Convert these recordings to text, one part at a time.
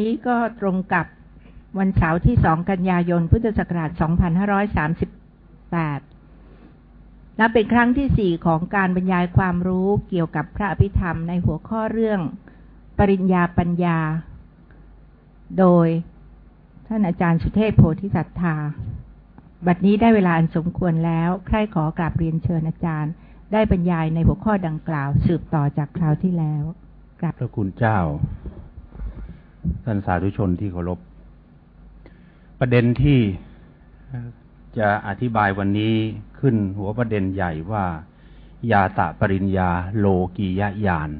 นี้ก็ตรงกับวันเสาร์ที่สองกันยายน พุทธศักราช 2538และเป็นครั้งที่สี่ของการบรรยายความรู้เกี่ยวกับพระอภิธรรมในหัวข้อเรื่อง ปริญญาปัญญา โดยท่านอาจารย์สุเทพโพธิสัตธา บัดนี้ได้เวลาอันสมควรแล้ว ใครขอกราบเรียนเชิญอาจารย์ ได้บรรยายในหัวข้อดังกล่าว สืบต่อจากคราวที่แล้วกราบพระคุณเจ้า ท่านสาธุชนที่เคารพ ประเด็นที่จะอธิบายวันนี้ขึ้นหัวประเด็นใหญ่ว่า ยาตะปริญญาโลกียญาณ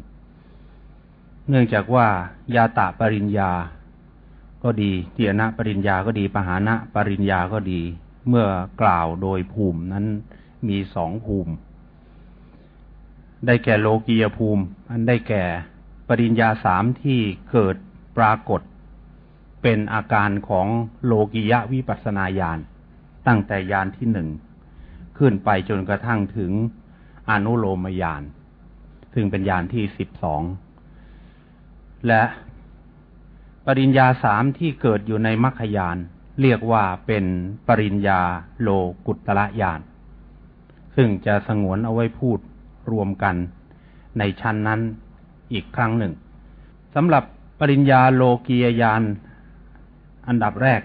เนื่องจากว่ายาตะปริญญาก็ดีเทียนะปริญญาก็ดีปหานะปริญญาก็ดี เมื่อกล่าวโดยภูมินั้นมีสองภูมิ ได้แก่โลกียภูมิ อันได้แก่ปริญญาสามที่เกิด ปรากฏเป็นอาการของโลกิยะวิปัสนาญาณตั้งแต่ญาณที่หนึ่งขึ้นไปจนกระทั่งถึงอนุโลมญาณซึ่งเป็นญาณที่สิบสองและปริญญาสามที่เกิดอยู่ในมรรคยานเรียกว่าเป็นปริญญาโลกุตละญาณซึ่งจะสงวนเอาไว้พูดรวมกันในชั้นนั้นอีกครั้งหนึ่งสำหรับ ปริญญาโลกียญาณอันดับแรก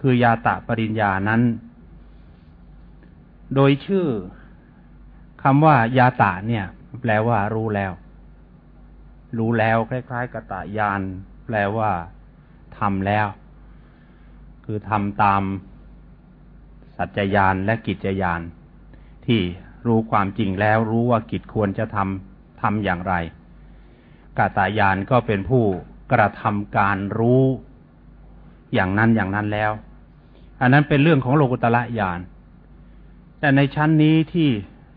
คือยาตะปริญญานั้น โดยชื่อคำว่ายาตะเนี่ย แปลว่ารู้แล้ว รู้แล้วคล้ายๆกตะยานแปลว่าทำแล้ว คือทำตามสัจจยานและกิจยานที่รู้ความจริงแล้วรู้ว่ากิจควรจะทำทำอย่างไรกาตายานก็เป็นผู้ กระทำการรู้ อย่างนั้นอย่างนั้นแล้ว อันนั้นเป็นเรื่องของโลกุตละญาณแต่ในชั้นนี้ที่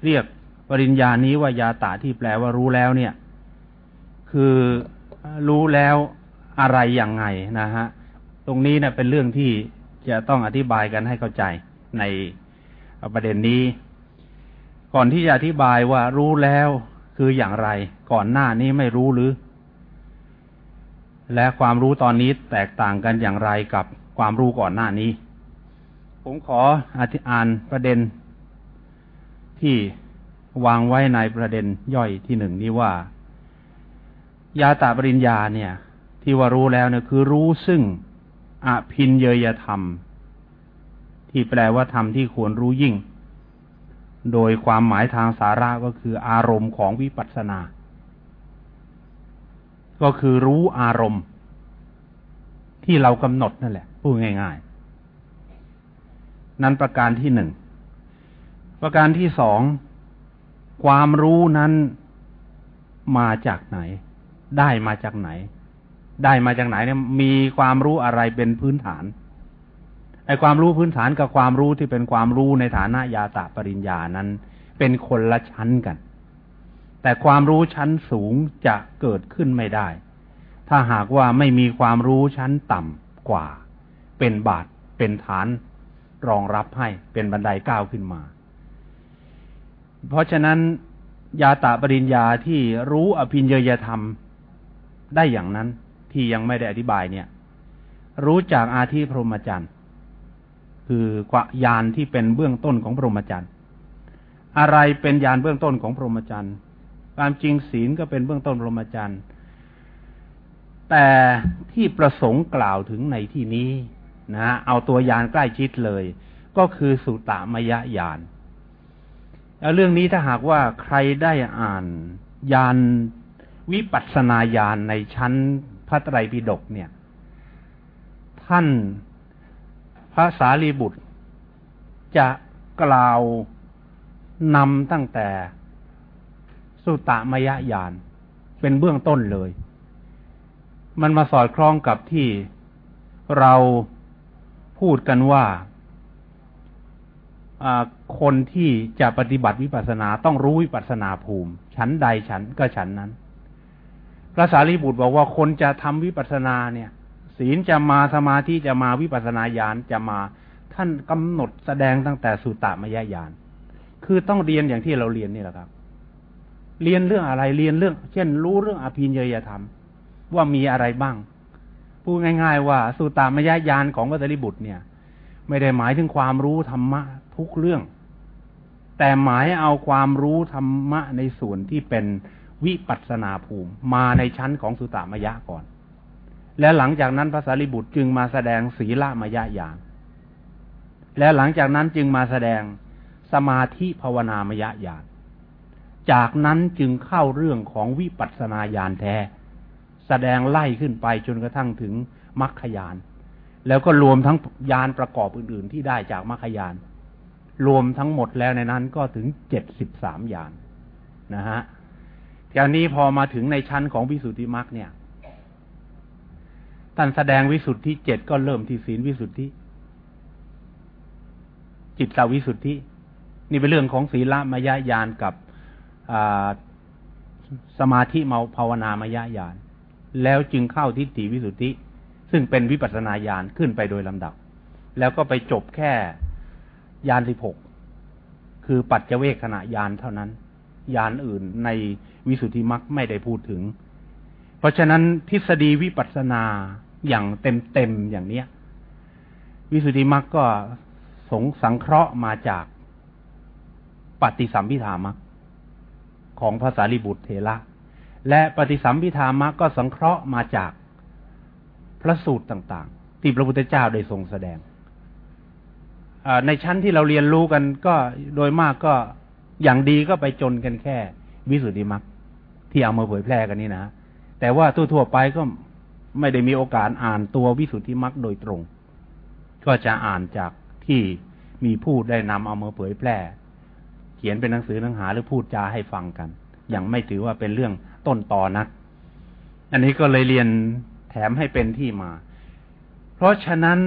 เรียกปริญญานี้ว่ายาตาที่แปลว่ารู้แล้วเนี่ย คือรู้แล้วอะไรอย่างไงนะฮะ ตรงนี้เนะเป็นเรื่องที่จะต้องอธิบายกันให้เข้าใจในประเด็นนี้ ก่อนที่จะอธิบายว่ารู้แล้วคืออย่างไร ก่อนหน้านี้ไม่รู้หรือ และความรู้ตอนนี้แตกต่างกันอย่างไรกับความรู้ก่อนหน้านี้ ผมขออธิอ่านประเด็น ที่วางไว้ในประเด็นย่อยที่หนึ่งนี้ว่า ยาตาปริญญาเนี่ย ที่ว่ารู้แล้วเนี่ยคือรู้ซึ่งอภินเยยธรรม ที่แปลว่าธรรมที่ควรรู้ยิ่ง โดยความหมายทางสาระก็คืออารมณ์ของวิปัสสนา ก็คือรู้อารมณ์ ที่เรากำหนดนั่นแหละพูดง่าย ๆ นั้นประการที่หนึ่ง ประการที่สอง ความรู้นั้นมาจากไหน ได้มาจากไหน ได้มาจากไหนเนี่ยมีความรู้อะไรเป็นพื้นฐานไอ้ความรู้พื้นฐานกับความรู้ที่เป็นความรู้ในฐานะยาตะปริญญานั้น เป็นคนละชั้นกัน แต่ความรู้ชั้นสูงจะเกิดขึ้นไม่ได้ ถ้าหากว่าไม่มีความรู้ชั้นต่ำกว่า เป็นบาทเป็นฐาน รองรับให้เป็นบันไดก้าวขึ้นมา เพราะฉะนั้นยาตาปริญญาที่รู้อภิญญยธรรมได้อย่างนั้นที่ยังไม่ได้อธิบายเนี่ย รู้จากอาธิพรหมจรรย์คือยานที่เป็นเบื้องต้นของพรหมจรรย์อะไรเป็นยานเบื้องต้นของพรหมจรรย์ ความจริงศีลก็เป็นเบื้องต้นพรหมจรรย์ แต่ที่ประสงค์กล่าวถึงในที่นี้นะ เอาตัวยานใกล้ชิดเลย ก็คือสุตามยญาณแล้วเรื่องนี้ถ้าหากว่าใครได้อ่านยานวิปัสสนาญาณในชั้นพระไตรปิฎกเนี่ย ท่านพระสารีบุตรจะกล่าวนำตั้งแต่ สุตตมยญาณเป็นเบื้องต้นเลย มันมาสอดคล้องกับที่เราพูดกันว่าคนที่จะปฏิบัติวิปัสสนาต้องรู้วิปัสสนาภูมิฉันใดฉันก็ฉันนั้น พระสารีบุตรบอกว่าคนจะทำวิปัสสนาเนี่ย ศีลจะมาสมาธิจะมาวิปัสสนาญาณจะมาท่านกำหนดแสดงตั้งแต่สุตตมยญาณคือต้องเรียนอย่างที่เราเรียนนี่แหละครับ เรียนเรื่องอะไรเรียนเรื่อง เช่น รู้เรื่องอภินยยธรรม ว่ามีอะไรบ้างพูดง่าย ๆ ว่าสุตามยญาณของพระสารีบุตรเนี่ย ไม่ได้หมายถึงความรู้ธรรมะทุกเรื่อง แต่หมายเอาความรู้ธรรมะในส่วนที่เป็นวิปัสนาภูมิ มาในชั้นของสุตามยะก่อน และหลังจากนั้นพระสารีบุตรจึงมาแสดงศีลมยญาณและหลังจากนั้นจึงมาแสดงสมาธิภาวนามยญาณ จากนั้นจึงเข้าเรื่องของวิปัสสนาญาณแท้ แสดงไล่ขึ้นไปจนกระทั่งถึงมรรคยานแล้วก็รวมทั้งยานประกอบอื่น ๆ ที่ได้จากมรรคยานรวมทั้งหมดแล้วในนั้นก็ถึงเจ็ดสิบสามยานนะฮะทีนี้พอมาถึงในชั้นของวิสุทธิมรรคเนี่ยท่านแสดงวิสุทธิเจ็ดก็เริ่มที่ศีลวิสุทธิ จิตสาวิสุทธิ นี่เป็นเรื่องของศีลมายญาณกับ สมาธิเมาภาวนามายญาณแล้วจึงเข้าทิฏฐิวิสุทธิ ซึ่งเป็นวิปัสสนาญาณขึ้นไปโดยลำดับ แล้วก็ไปจบแค่ญาณสิบหกคือปัจเจเวคขณะญาณเท่านั้นญาณอื่นในวิสุทธิมรรคไม่ได้พูดถึง เพราะฉะนั้นทฤษฎีวิปัสสนาอย่างเต็มๆอย่างเนี้ย วิสุทธิมรรคก็สงสังเคราะห์มาจากปฏิสัมพิธามรรค ของภาษาลิบุตรเทระและปฏิสัมพิธามรรคก็สังเคราะห์มาจากพระสูตรต่างๆ ที่พระพุทธเจ้าได้ทรงแสดงในชั้นที่เราเรียนรู้กันก็โดยมากก็อย่างดีก็ไปจนกันแค่ วิสุทธิมรรคที่เอามาเผยแพร่กันนี่นะ แต่ว่าทั่วๆไปก็ไม่ได้มีโอกาสอ่านตัววิสุทธิมรรคโดยตรง ก็จะอ่านจากที่มีผู้ได้นำเอามาเผยแพร่ เขียนเป็นหนังสือหนังหาหรือพูดจาให้ฟังกันอย่างไม่ถือว่าเป็นเรื่องต้นต่อนัก อันนี้ก็เลยเรียนแถมให้เป็นที่มา เพราะฉะนั้น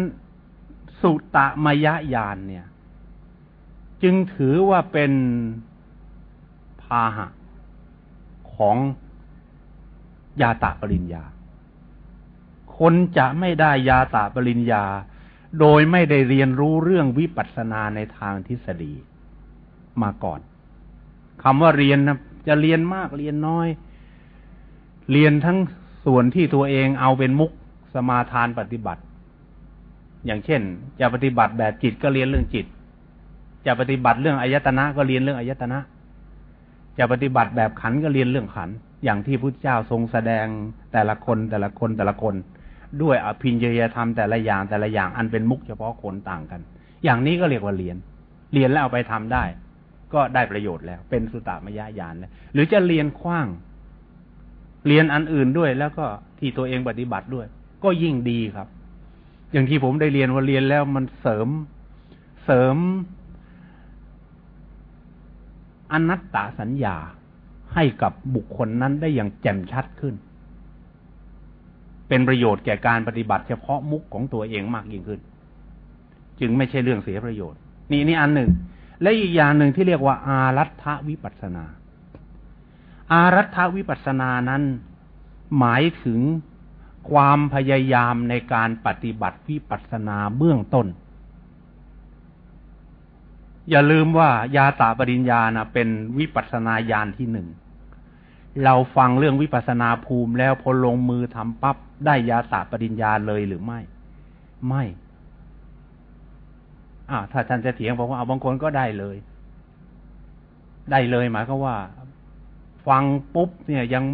สุตะมยญาณเนี่ย จึงถือว่าเป็นพาหะของยาตะปริญญา คนจะไม่ได้ยาตะปริญญา โดยไม่ได้เรียนรู้เรื่องวิปัสสนาในทางทฤษฎี มาก่อนคำว่าเรียนนะจะเรียนมากเรียนน้อย เรียนทั้งส่วนที่ตัวเองเอาเป็นมุกสมาทานปฏิบัติ อย่างเช่น จะปฏิบัติแบบจิตก็เรียนเรื่องจิต จะปฏิบัติเรื่องอายตนะก็เรียนเรื่องอายตนะ จะปฏิบัติแบบขันก็เรียนเรื่องขัน อย่างที่พุทธเจ้าทรงแสดงแต่ละคนแต่ละคนแต่ละคน ด้วยอภินญยธรรมแต่ละอย่างแต่ละอย่างอันเป็นมุกเฉพาะคนต่างกัน อย่างนี้ก็เรียกว่าเรียน เรียนแล้วเอาไปทำได้ ก็ได้ประโยชน์แล้ว เป็นสุตตามยญาณแล้วหรือจะเรียนคว้าง เรียนอันอื่นด้วย แล้วก็ที่ตัวเองปฏิบัติด้วย ก็ยิ่งดีครับ อย่างที่ผมได้เรียนว่าเรียนแล้วมันเสริมเสริมอนัตตาสัญญาให้กับบุคคลนั้นได้อย่างแจ่มชัดขึ้น เป็นประโยชน์แก่การปฏิบัติเฉพาะมุกของตัวเองมากยิ่งขึ้น จึงไม่ใช่เรื่องเสียประโยชน์ นี่นี่อันหนึ่ง และอีกอย่างหนึ่งที่เรียกว่า อารัฐวิปัสนา อารัฐวิปัสนานั้น หมายถึงความพยายามในการปฏิบัติวิปัสนาเบื้องต้น อย่าลืมว่ายาตาปริญญานะเป็นวิปัสนาญาณที่หนึ่ง เราฟังเรื่องวิปัสนาภูมิแล้วพอลงมือทำปั๊บได้ยาตาปริญญาเลยหรือไม่ ไม่ อ่าถ้าท่านจะเถียงบอกว่าเอาบางคนก็ได้เลย ได้เลยหมายก็ว่า ฟังปุ๊บเนี่ยยัง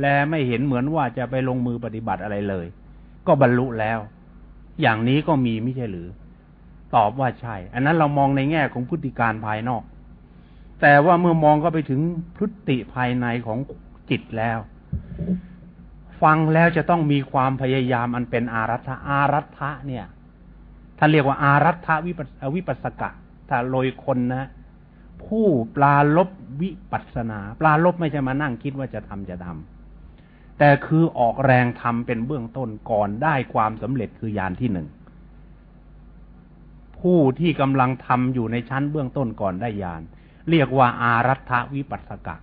แลไม่เห็นเหมือนว่าจะไปลงมือปฏิบัติอะไรเลย ก็บรรลุแล้ว อย่างนี้ก็มีไม่ใช่หรือ ตอบว่าใช่ อันนั้นเรามองในแง่ของพฤติการภายนอก แต่ว่าเมื่อมองก็ไปถึงพฤติภายในของจิตแล้ว ฟังแล้วจะต้องมีความพยายามอันเป็นอารัฐอารัฐะเนี่ย ท่านเรียกว่าอารัฐวิปัสวิปัสกะถ้าโดยคนนะ ผู้ปลาลบวิปัสนา ปลาลบไม่ใช่มานั่งคิดว่าจะทำจะทำแต่คือออกแรงทำเป็นเบื้องต้นก่อนได้ความสำเร็จคือยานที่หนึ่ง ผู้ที่กำลังทำอยู่ในชั้นเบื้องต้นก่อนได้ยาน เรียกว่าอารัฐวิปัสสกะ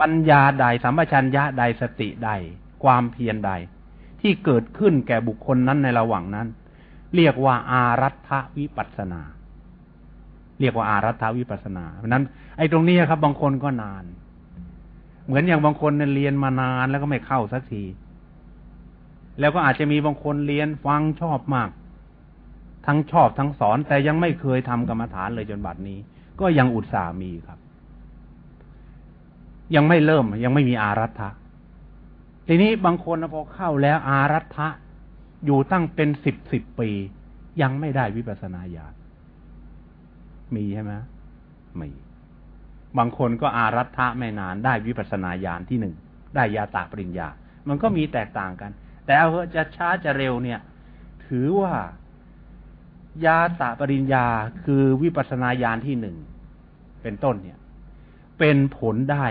ปัญญาใดสัมปชัญญะใดสติใด ความเพียรใด ที่เกิดขึ้นแก่บุคคลนั้นในระหว่างนั้น เรียกว่าอารัฐวิปัสนา เรียกว่าอารัฐวิปัสนา เพราะนั้น ไอ้ตรงนี้ครับ บางคนก็นาน เหมือนอย่างบางคนเรียนมานานแล้วก็ไม่เข้าสักที แล้วก็อาจจะมีบางคนเรียนฟังชอบมาก ทั้งชอบทั้งสอนแต่ยังไม่เคยทำกรรมฐานเลยจนบัดนี้ ก็ยังอุตส่ามีครับ ยังไม่เริ่มยังไม่มีอารัฐะ ทีนี้บางคนพอเข้าแล้วอารัฐะอยู่ตั้งเป็นสิบสิบปี ยังไม่ได้วิปัสสนาญาณมีใช่ไหมมี บางคนก็อารัฐะไม่นานได้วิปัสสนาญาณที่หนึ่งได้ยาตาปริญญา มันก็มีแตกต่างกัน แต่เอาจะช้าจะเร็วเนี่ย ถือว่ายาตาปริญญาคือวิปัสสนาญาณที่หนึ่งเป็นต้นเนี่ย เป็นผลได้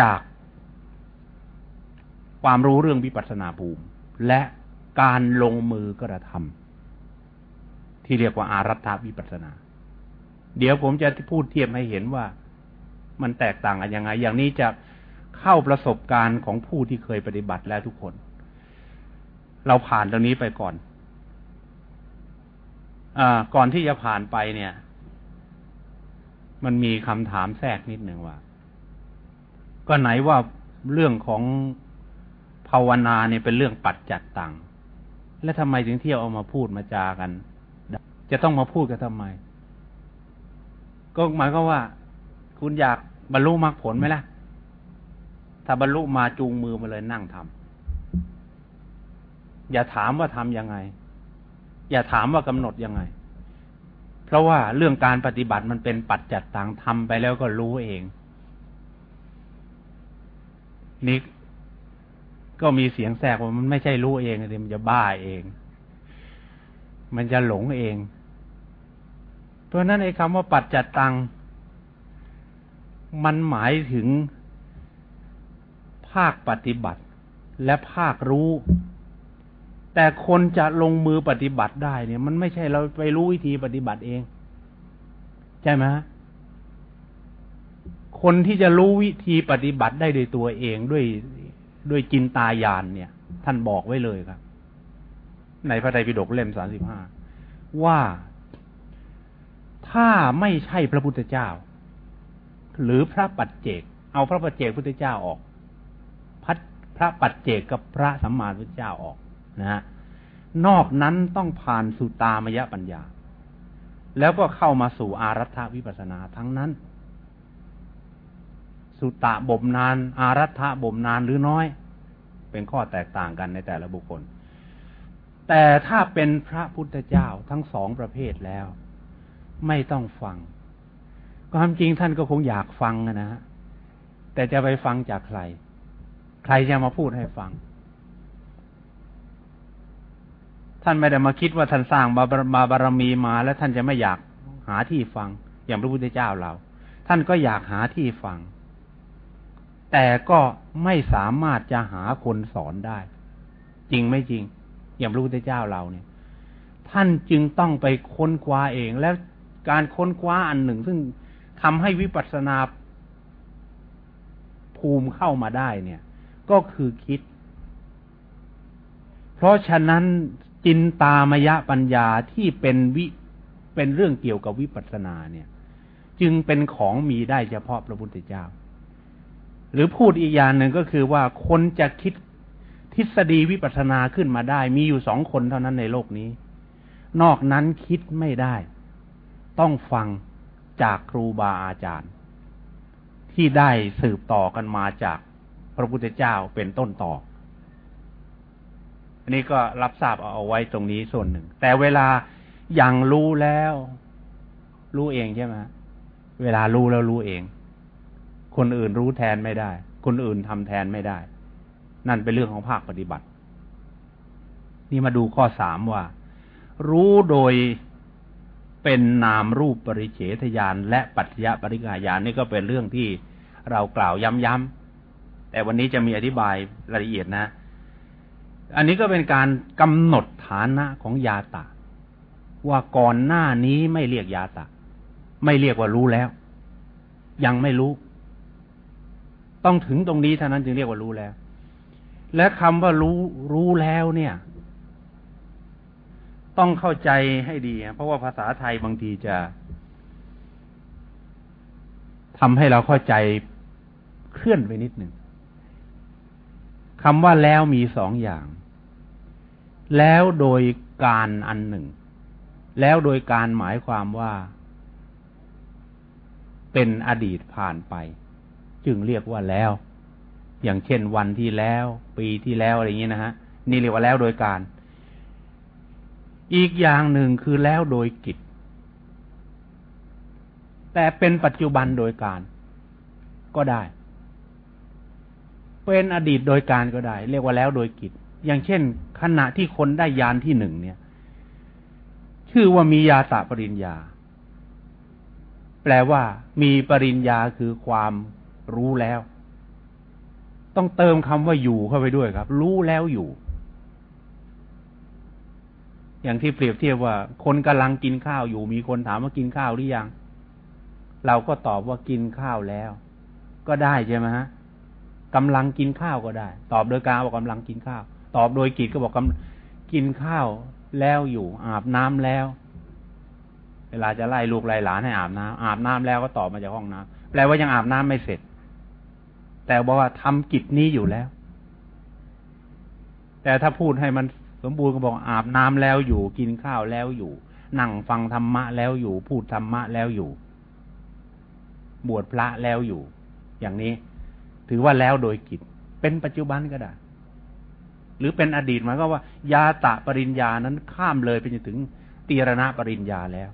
จาก ความรู้เรื่องวิปัสสนาภูมิ และการลงมือกระทำที่เรียกว่าอารัฐวิปัสสนา เดี๋ยวผมจะพูดเทียบให้เห็นว่ามันแตกต่างกันยังไง อย่างนี้จะเข้าประสบการณ์ของผู้ที่เคยปฏิบัติแล้วทุกคน เราผ่านตรงนี้ไปก่อนอก่อนที่จะผ่านไปเนี่ย มันมีคำถามแทรกนิดหนึ่งว่า ก็ไหนว่าเรื่องของ ภาวนาเนี่ยเป็นเรื่องปัจจัดตังและทำไมถึงเที่ยวเอามาพูดมาจากัน จะต้องมาพูดกันทำไม ก็หมายก็ว่า คุณอยากบรรลุมรรคผลไหมล่ะ ถ้าบรรลุมาจูงมือมาเลยนั่งทำอย่าถามว่าทำยังไง อย่าถามว่ากำหนดยังไง เพราะว่าเรื่องการปฏิบัติมันเป็นปัจจัดตังทำไปแล้วก็รู้เองนี่ ก็มีเสียงแทรกว่ามันไม่ใช่รู้เองมันจะบ้าเอง มันจะหลงเอง เพราะนั้นไอ้คำว่าปัจจัดตัง มันหมายถึงภาคปฏิบัติและภาครู้ แต่คนจะลงมือปฏิบัติได้เนี่ย มันไม่ใช่เราไปรู้วิธีปฏิบัติเอง ใช่ไหมคนที่จะรู้วิธีปฏิบัติได้โดยตัวเองด้วย ด้วยจินตายานเนี่ย ท่านบอกไว้เลยครับ ในพระไตรปิฎกเล่มสามสิบห้าว่าถ้าไม่ใช่พระพุทธเจ้า หรือพระปัจเจก เอาพระปัจเจกพุทธเจ้าออกพระพระปัจเจกกับพระสัมมาสัมพุทธเจ้าออกนะฮะนอกนั้นต้องผ่านสุตามยปัญญา แล้วก็เข้ามาสู่อารัฐวิปัสนาทั้งนั้น สุตะบ่มนาน อารัฐะบ่มนานหรือน้อย เป็นข้อแตกต่างกันในแต่ละบุคคล แต่ถ้าเป็นพระพุทธเจ้าทั้งสองประเภทแล้ว ไม่ต้องฟัง ความจริงท่านก็คงอยากฟังนะฮะแต่จะไปฟังจากใคร ใครจะมาพูดให้ฟัง ท่านไม่ได้มาคิดว่าท่านสร้างบารมาบารมีมา แล้วท่านจะไม่อยากหาที่ฟังอย่างพระพุทธเจ้าเรา ท่านก็อยากหาที่ฟัง แต่ก็ไม่สามารถจะหาคนสอนได้ จริงไม่จริง อย่างพระพุทธเจ้าเราเนี่ย ท่านจึงต้องไปค้นคว้าเอง และการค้นคว้าอันหนึ่ง ซึ่งทำให้วิปัสสนาภูมิเข้ามาได้เนี่ย ก็คือคิด เพราะฉะนั้นจินตามยะปัญญาที่เป็นวิเป็นเรื่องเกี่ยวกับวิปัสสนาเนี่ย จึงเป็นของมีได้เฉพาะพระพุทธเจ้า หรือพูดอีกอย่างหนึ่งก็คือว่าคนจะคิดทฤษฎีวิปัสสนาขึ้นมาได้ มีอยู่สองคนเท่านั้นในโลกนี้ นอกนั้นคิดไม่ได้ ต้องฟังจากครูบาอาจารย์ ที่ได้สืบต่อกันมาจากพระพุทธเจ้าเป็นต้นต่อ อันนี้ก็รับทราบเอาไว้ตรงนี้ส่วนหนึ่ง แต่เวลาอย่างรู้แล้ว รู้เองใช่ไหมเวลารู้แล้วรู้เอง คนอื่นรู้แทนไม่ได้ คนอื่นทำแทนไม่ได้ นั่นเป็นเรื่องของภาคปฏิบัติ นี่มาดูข้อสามว่า รู้โดยเป็นนามรูปปริเฉทยานและปัจจยปริกายานนี่ก็เป็นเรื่องที่เรากล่าวย้ำๆแต่วันนี้จะมีอธิบายรายละเอียดนะ อันนี้ก็เป็นการกำหนดฐานะของยาตะ ว่าก่อนหน้านี้ไม่เรียกยาตะ ไม่เรียกว่ารู้แล้ว ยังไม่รู้ ต้องถึงตรงนี้เท่านั้นจึงเรียกว่ารู้แล้ว และคำว่ารู้รู้แล้วเนี่ย ต้องเข้าใจให้ดีเพราะว่าภาษาไทยบางทีจะทำให้เราเข้าใจเคลื่อนไปนิดหนึ่งคำว่าแล้วมีสองอย่าง แล้วโดยการอันหนึ่ง แล้วโดยการหมายความว่า เป็นอดีตผ่านไป จึงเรียกว่าแล้ว อย่างเช่นวันที่แล้ว ปีที่แล้วอะไรอย่างนี้นะฮะ นี่เรียกว่าแล้วโดยการ อีกอย่างหนึ่งคือแล้วโดยกิจ แต่เป็นปัจจุบันโดยการก็ได้ เป็นอดีตโดยการก็ได้ เรียกว่าแล้วโดยกิจ อย่างเช่น ขณะที่คนได้ยานที่หนึ่งเนี่ย ชื่อว่ามียาตะปริญญาแปลว่ามีปริญญาคือความ รู้แล้ว ต้องเติมคำว่าอยู่เข้าไปด้วยครับ รู้แล้วอยู่ อย่างที่เปรียบเทียบว่า คนกำลังกินข้าวอยู่ มีคนถามว่ากินข้าวหรือยัง เราก็ตอบว่ากินข้าวแล้ว ก็ได้ใช่ไหมฮะกำลังกินข้าวก็ได้ ตอบโดยการบอกกำลังกินข้าว ตอบโดยกิจก็บอกกำกินข้าวแล้วอยู่ อาบน้ำแล้ว เวลาจะไล่ลูกไล่หลานให้อาบน้ำอาบน้ำแล้วก็ตอบมาจากห้องน้ำแปลว่ายังอาบน้ำไม่เสร็จ แต่บอกว่าทำกิจนี้อยู่แล้ว แต่ถ้าพูดให้มันสมบูรณ์ก็บอกอาบน้ำแล้วอยู่ กินข้าวแล้วอยู่ นั่งฟังธรรมะแล้วอยู่ พูดธรรมะแล้วอยู่ บวชพระแล้วอยู่ อย่างนี้ ถือว่าแล้วโดยกิจ เป็นปัจจุบันก็ได้ หรือเป็นอดีตหมายก็ว่า ยาตะปริญญานั้นข้ามเลยไปจนถึงตีรณะปริญญาแล้ว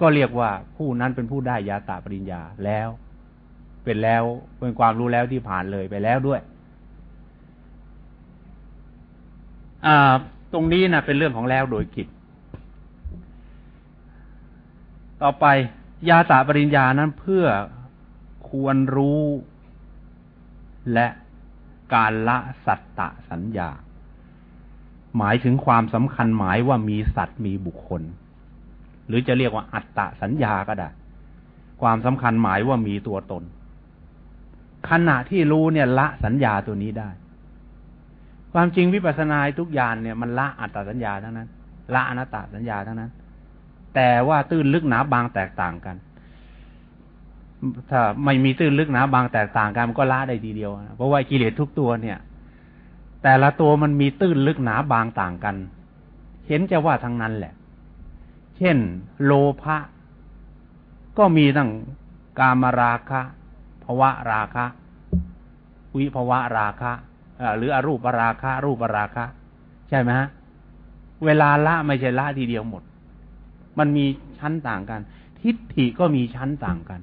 ก็เรียกว่าผู้นั้นเป็นผู้ได้ยาตะปริญญาแล้ว เป็นแล้วเป็นความรู้แล้วที่ผ่านเลยไปแล้วด้วย อ่า ตรงนี้นะเป็นเรื่องของแล้วโดยกิจ ต่อไปยาตะปริญญานั้นเพื่อควรรู้และการละสัตตะสัญญา หมายถึงความสำคัญหมายว่ามีสัตว์มีบุคคล หรือจะเรียกว่าอัตตะสัญญาก็ได้ ความสำคัญหมายว่ามีตัวตน ขณะที่รู้เนี่ยละสัญญาตัวนี้ได้ ความจริงวิปัสสนาทุกอย่างเนี่ยมันละอัตตสัญญาทั้งนั้น ละอนัตตสัญญาทั้งนั้น แต่ว่าตื้นลึกหนาบางแตกต่างกัน ถ้าไม่มีตื้นลึกหนาบางแตกต่างกันมันก็ละได้ทีเดียวเพราะว่ากิเลสทุกตัวเนี่ย แต่ละตัวมันมีตื้นลึกหนาบางต่างกัน เห็นจะว่าทั้งนั้นแหละ เช่น โลภะก็มีตั้งกามราคะ ภวะราคะ วิภวะราคะหรืออรูปราคะ รูปราคะ ใช่ไหมฮะ เวลาละไม่ใช่ละทีเดียวหมด มันมีชั้นต่างกัน ทิฏฐิก็มีชั้นต่างกัน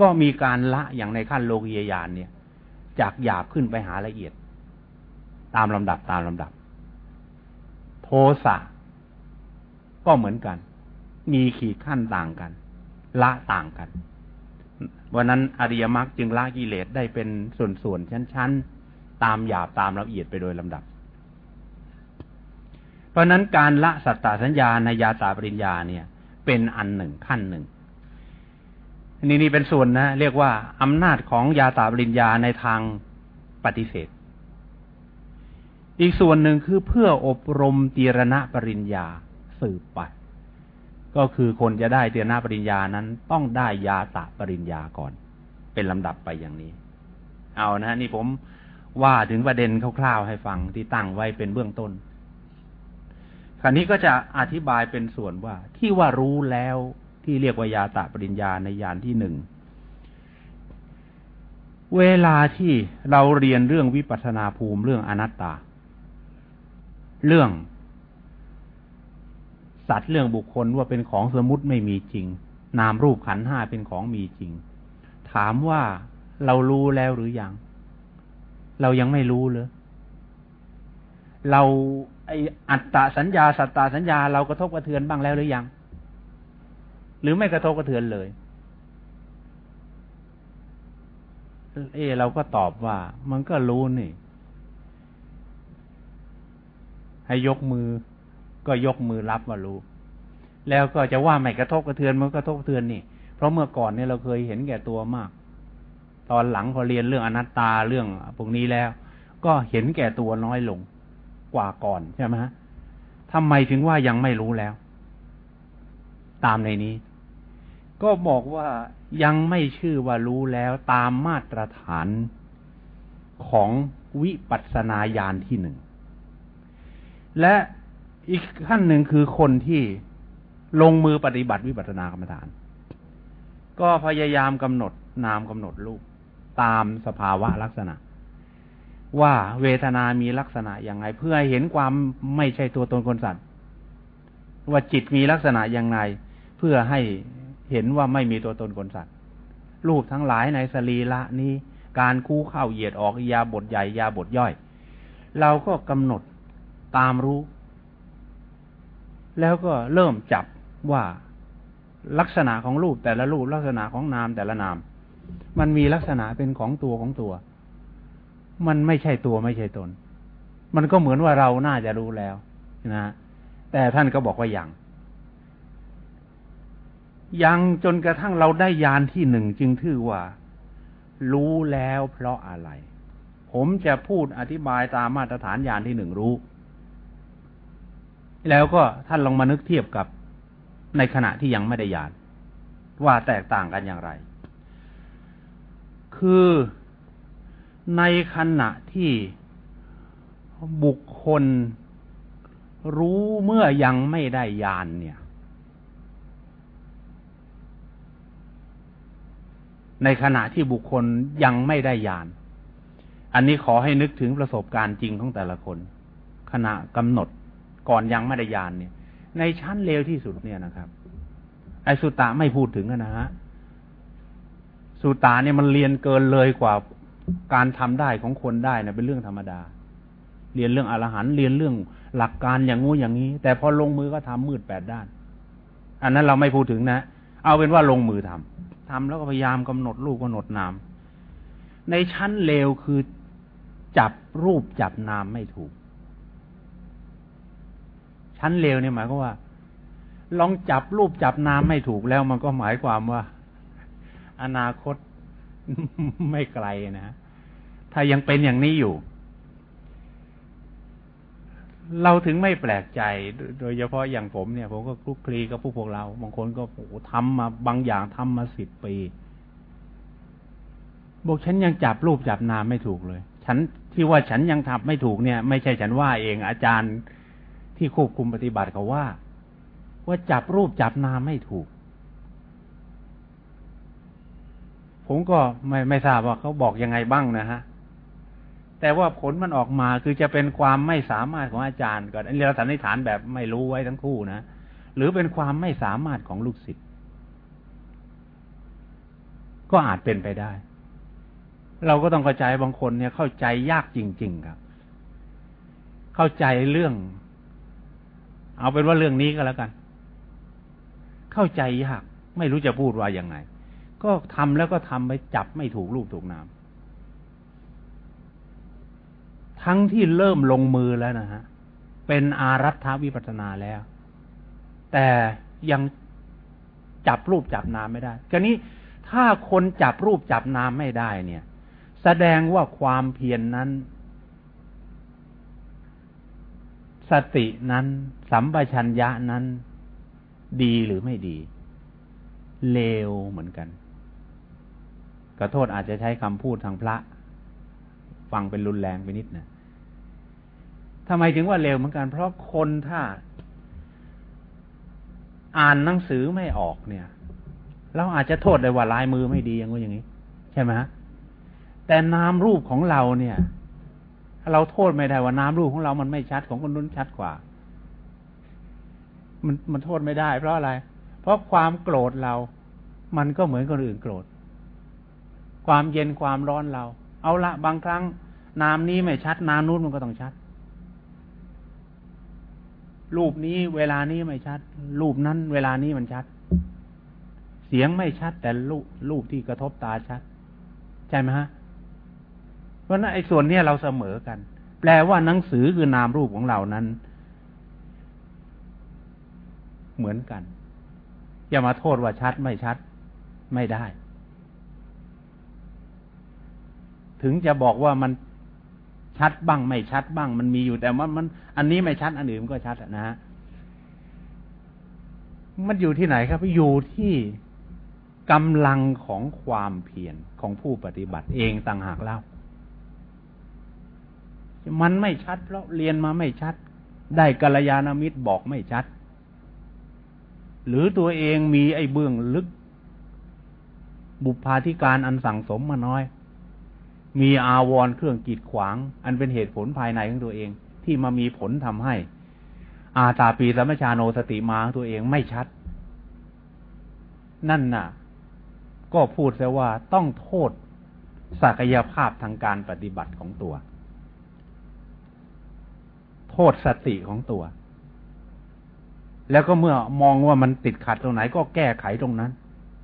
ก็มีการละอย่างในขั้นโลกียญาณเนี่ย จากหยาบขึ้นไปหาละเอียด ตามลำดับตามลำดับ โทสะก็เหมือนกัน มีขีดขั้นต่างกัน ละต่างกัน วันนั้นอริยมรรคจึงละกิเลสได้เป็นส่วนๆ ชั้น ๆ ตามหยาบตามละเอียดไปโดยลำดับ เพราะนั้นการละสัตตสัญญาในยาตาปริญญาเนี่ย เป็นอันหนึ่งขั้นหนึ่งนี่นี่เป็นส่วนนะ เรียกว่าอำนาจของยาตาบริญญาในทางปฏิเสธ อีกส่วนหนึ่งคือเพื่ออบรมตีรณะปริญญาสืบไป ก็คือคนจะได้เตีรณะปริญญานั้น ต้องได้ยาตะปริญญาก่อน เป็นลำดับไปอย่างนี้ เอานะนี่ผมว่าถึงประเด็นคร่าวๆให้ฟังที่ตั้งไว้เป็นเบื้องต้น คราวนี้ก็จะอธิบายเป็นส่วนว่า ที่ว่ารู้แล้วที่เรียกว่ายาตะปริญญาในยานที่หนึ่งเวลาที่เราเรียนเรื่องวิปัสนาภูมิเรื่องอนัตตา เรื่อง สัตว์เรื่องบุคคลว่าเป็นของสมมติไม่มีจริง นามรูปขันห้าเป็นของมีจริง ถามว่าเรารู้แล้วหรือยัง เรายังไม่รู้เลยเราไออัตตาสัญญาสัตตาสัญญาเรากระทบกระเทือนบ้างแล้วหรือยัง หรือไม่กระทบกระเทือนเลย เอ เราก็ตอบว่ามันก็รู้นี่ ให้ยกมือ ก็ยกมือรับว่ารู้ แล้วก็จะว่าไม่กระทบกระเทือนมันกระทบกระเทือนนี่ เพราะเมื่อก่อนเนี่ยเราเคยเห็นแก่ตัวมาก ตอนหลังพอเรียนเรื่องอนัตตาเรื่องพวกนี้แล้ว ก็เห็นแก่ตัวน้อยลงกว่าก่อนใช่ไหมฮะทำไมถึงว่ายังไม่รู้แล้ว ตามในนี้ ก็บอกว่ายังไม่ชื่อว่ารู้แล้วตามมาตรฐานของวิปัสสนาญาณที่หนึ่ง และ อีกขั้นหนึ่งคือคนที่ลงมือปฏิบัติวิปัสสนากรรมฐาน ก็พยายามกำหนดนามกำหนดรูปตามสภาวะลักษณะ ว่าเวทนามีลักษณะอย่างไรเพื่อเห็นความไม่ใช่ตัวตนคนสัตว์ ว่าจิตมีลักษณะอย่างไรเพื่อให้เห็นว่าไม่มีตัวตนคนสัตว์ รูปทั้งหลายในสรีละนี้การคู่เข้าเหยียดออกยาบทใหญ่ยาบทย่อย เราก็กำหนดตามรู้ แล้วก็เริ่มจับว่าลักษณะของรูปแต่ละรูปลักษณะของนามแต่ละนาม มันมีลักษณะเป็นของตัวของตัว มันไม่ใช่ตัวไม่ใช่ตน มันก็เหมือนว่าเราน่าจะรู้แล้วนะ แต่ท่านก็บอกว่าย่างยังจนกระทั่งเราได้ยานที่หนึ่งจึงถือว่า รู้แล้วเพราะอะไร ผมจะพูดอธิบายตามมาตรฐานยานที่หนึ่งรู้ แล้วก็ท่านลองมานึกเทียบกับในขณะที่ยังไม่ได้ยานว่าแตกต่างกันอย่างไร คือในขณะที่บุคคลรู้เมื่อยังไม่ได้ยานเนี่ย ในขณะที่บุคคลยังไม่ได้ยานอันนี้ขอให้นึกถึงประสบการณ์จริงของแต่ละคน ขณะกำหนด ก่อนยังไม่ได้ยานเนี่ย ในชั้นเลวที่สุดเนี่ยนะครับ ไอสุตตะไม่พูดถึงนะฮะสุตตาเนี่ยมันเรียนเกินเลยกว่าการทำได้ของคนได้นะเป็นเรื่องธรรมดา เรียนเรื่องอรหันเรียนเรื่องหลักการอย่างงู้อย่างนี้ แต่พอลงมือก็ทำมืดแปดด้าน อันนั้นเราไม่พูดถึงนะ เอาเป็นว่าลงมือทำทำแล้วก็พยายามกำหนดรูปกำหนดนาม ในชั้นเลวคือจับรูปจับนามไม่ถูก ชั้นเลวเนี่ยหมายก็ว่า ลองจับรูปจับนามไม่ถูกแล้วมันก็หมายความว่า อนาคตไม่ไกลนะถ้ายังเป็นอย่างนี้อยู่ เราถึงไม่แปลกใจ โดยเฉพาะอย่างผมเนี่ย ผมก็คลุกคลีกับผู้พวกเรา บางคนก็โอ้ทำมาบางอย่างทำมาสิบปีบอกฉันยังจับรูปจับนามไม่ถูกเลย ฉันที่ว่าฉันยังทำไม่ถูกเนี่ย ไม่ใช่ฉันว่าเองอาจารย์ ที่ควบคุมปฏิบัติเขาว่า ว่าจับรูปจับนามไม่ถูก ผมก็ไม่ไม่ทราบว่าเขาบอกยังไงบ้างนะฮะ แต่ว่าผลมันออกมาคือจะเป็นความไม่สามารถของอาจารย์ก่อนอันนี้เราสันนิษฐานแบบไม่รู้ไว้ทั้งคู่นะหรือเป็นความไม่สามารถของลูกศิษย์ก็อาจเป็นไปได้ เราก็ต้องเข้าใจบางคนเนี่ยเข้าใจยากจริง ๆ ครับ เข้าใจเรื่อง เอาเป็นว่าเรื่องนี้ก็แล้วกัน เข้าใจยาก ไม่รู้จะพูดว่ายังไง ก็ทำแล้วก็ทำไปจับไม่ถูกลูกถูกนามทั้งที่เริ่มลงมือแล้วนะฮะ เป็นอารัฐวิปัสนาแล้ว แต่ยังจับรูปจับนามไม่ได้กรนี้ถ้าคนจับรูปจับนามไม่ได้เนี่ย แสดงว่าความเพียรนนั้น สตินั้น สัมปชัญญะนั้น ดีหรือไม่ดี เลวเหมือนกันขอโทษอาจจะใช้คำพูดทางพระ ฟังเป็นรุนแรงไปนิดนะทำไมถึงว่าเร็วเหมือนกัน เพราะคนถ้า อ่านหนังสือไม่ออกเนี่ย เราอาจจะโทษได้ว่าลายมือไม่ดีอย่างงี้อย่างนี้ ใช่ไหมฮะแต่นามรูปของเราเนี่ย เราโทษไม่ได้ว่านารูปของเรามันไม่ชัดของคนนู้นชัดกว่า มันมันโทษไม่ได้ เพราะอะไร เพราะความโกรธเรา มันก็เหมือนคนอื่นโกรธ ความเย็นความร้อนเรา เอาละบางครั้งนามนี้ไม่ชัดนามนู้นมันก็ต้องชัด รูปนี้เวลานี้ไม่ชัด รูปนั้นเวลานี้มันชัด เสียงไม่ชัด แต่รูปรูปที่กระทบตาชัด ใช่ไหมฮะ เพราะนั้นไอ้ส่วนนี้เราเสมอกัน แปลว่าหนังสือคือนามรูปของเรานั้น เหมือนกัน อย่ามาโทษว่าชัดไม่ชัด ไม่ได้ ถึงจะบอกว่ามันชัดบ้างไม่ชัดบ้าง มันมีอยู่แต่ว่ามัน อันนี้ไม่ชัด อันอื่นมันก็ชัดนะฮะมันอยู่ที่ไหนครับ อยู่ที่กำลังของความเพียรของผู้ปฏิบัติเองต่างหากเล่า มันไม่ชัด เพราะเรียนมาไม่ชัด ได้กัลยาณมิตรบอกไม่ชัด หรือตัวเองมีไอ้เบื้องลึก บุพาธิการอันสั่งสมมาน้อย มีอาวรเครื่องกีดขวาง อันเป็นเหตุผลภายในของตัวเอง ที่มามีผลทำให้ อาตาปีสัมชาโนสติมาของตัวเองไม่ชัด นั่นน่ะ ก็พูดซะว่าต้องโทษศักยภาพทางการปฏิบัติของตัว โทษสติของตัว แล้วก็เมื่อมองว่ามันติดขัดตรงไหนก็แก้ไขตรงนั้น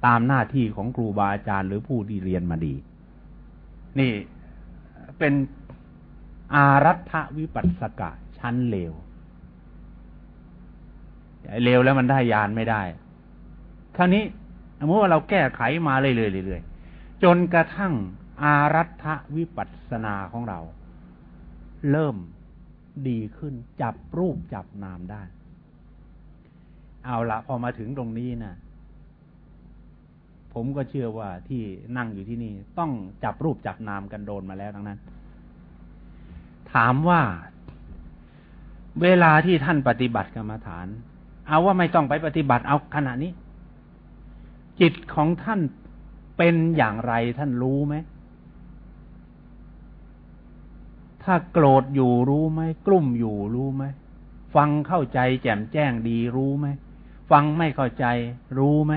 ตามหน้าที่ของครูบาอาจารย์หรือผู้ที่เรียนมาดี นี่เป็นอารัฐวิปัสสกะชั้นเลวเลวแล้วมันได้ยานไม่ได้คราวนี้สมมติว่าเราแก้ไขมาเรื่อยๆจนกระทั่งอารัฐวิปัสสนาของเรา เริ่ม ดีขึ้น จับรูปจับนามได้ เอาละพอมาถึงตรงนี้นะผมก็เชื่อว่าที่นั่งอยู่ที่นี่ ต้องจับรูปจับนามกันโดนมาแล้วทั้งนั้น ถามว่า เวลาที่ท่านปฏิบัติกรรมฐาน เอาว่าไม่ต้องไปปฏิบัติเอาขณะนี้ จิตของท่านเป็นอย่างไรท่านรู้ไหม ถ้าโกรธอยู่รู้ไหมกลุ่มอยู่รู้ไหมฟังเข้าใจแจ่มแจ้งดีรู้ไหมฟังไม่เข้าใจรู้ไหม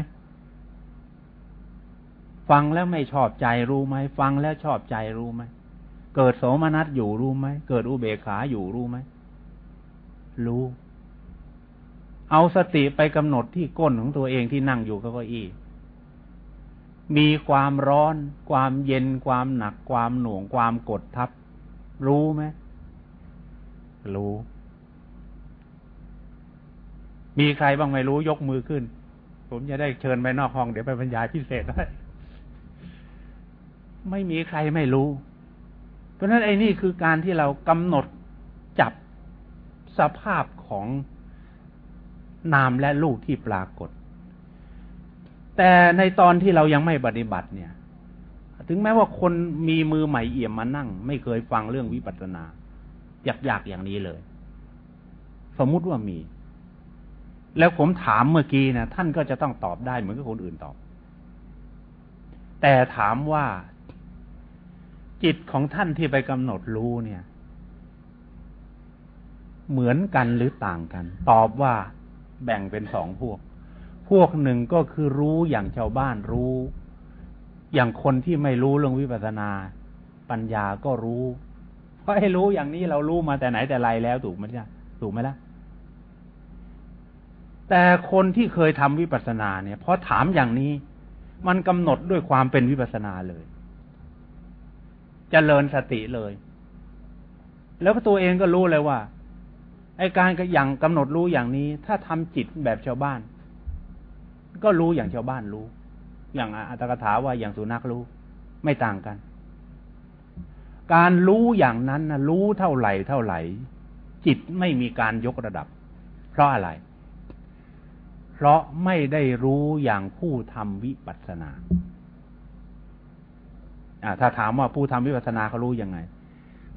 ฟังแล้วไม่ชอบใจรู้ไหมฟังแล้วชอบใจรู้ไหมเกิดโสมนัสอยู่รู้ไหมเกิดอุเบกขาอยู่รู้ไหมรู้ เอาสติไปกำหนดที่ก้นของตัวเองที่นั่งอยู่ก็ก็อี้มีความร้อน ความเย็น ความหนัก ความหน่วง ความกดทับ รู้ไหมรู้ มีใครบ้างไม่รู้ยกมือขึ้น ผมจะได้เชิญไปนอกห้องเดี๋ยวไปบรรยายพิเศษได้ไม่มีใครไม่รู้ เพราะนั้นไอ้นี่คือการที่เรากำหนดจับสภาพของนามและลูกที่ปรากฏ แต่ในตอนที่เรายังไม่ปฏิบัติเนี่ย ถึงแม้ว่าคนมีมือใหม่เอี่ยมมานั่ง ไม่เคยฟังเรื่องวิปัสสนาอยากๆอย่างนี้เลย สมมุติว่ามี แล้วผมถามเมื่อกี้นะท่านก็จะต้องตอบได้เหมือนกับคนอื่นตอบ แต่ถามว่า จิตของท่านที่ไปกำหนดรู้เนี่ย เหมือนกันหรือต่างกัน ตอบว่าแบ่งเป็นสองพวก พวกหนึ่งก็คือรู้อย่างชาวบ้านรู้ อย่างคนที่ไม่รู้เรื่องวิปัสสนา ปัญญาก็รู้ เพราะให้รู้อย่างนี้เรารู้มาแต่ไหนแต่ไรแล้วถูกไหมจ๊ะถูกไหมล่ะ แต่คนที่เคยทำวิปัสสนาเนี่ยพอถามอย่างนี้ มันกำหนดด้วยความเป็นวิปัสสนาเลยจเจริญสติเลย แล้วตัวเองก็รู้เลยว่าไอการก็อย่างกำหนดรู้อย่างนี้ ถ้าทำจิตแบบชาวบ้าน ก็รู้อย่างชาวบ้านรู้ อย่างอัตถกถาว่าอย่างสุนัขรู้ ไม่ต่างกัน การรู้อย่างนั้นนะรู้เท่าไหร่เท่าไหร่ จิตไม่มีการยกระดับ เพราะอะไร เพราะไม่ได้รู้อย่างผู้ทำวิปัสสนาถ้าถามว่าผู้ทำวิปัสสนาเขารู้ยังไง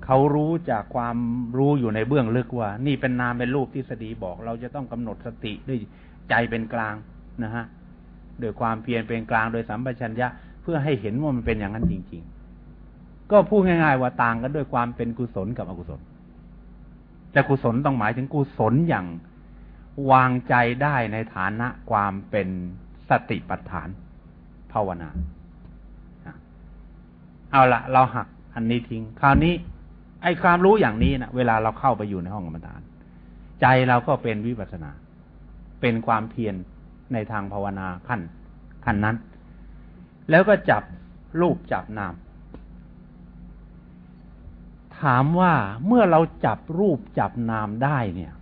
เขารู้จากความรู้อยู่ในเบื้องลึกว่า นี่เป็นนามเป็นรูปทฤษฎีบอก เราจะต้องกำหนดสติด้วยใจเป็นกลางนะฮะ โดยความเพียรเป็นกลางโดยสัมปชัญญะเพื่อให้เห็นว่ามันเป็นอย่างนั้นจริง ๆ ก็พูดง่าย ๆ ว่าต่างกันด้วยความเป็นกุศลกับอกุศล แต่กุศลต้องหมายถึงกุศลอย่างวางใจได้ในฐานะความเป็นสติปัฏฐานภาวนา เอาละเราหักอันนี้ทิ้ง คราวนี้ ไอ้ความรู้อย่างนี้นะเวลาเราเข้าไปอยู่ในห้องกรรมฐาน ใจเราก็เป็นวิปัสนา เป็นความเพียร ในทางภาวนาขั้นขั้นนั้น แล้วก็จับรูปจับนาม ถามว่าเมื่อเราจับรูปจับนามได้เนี่ย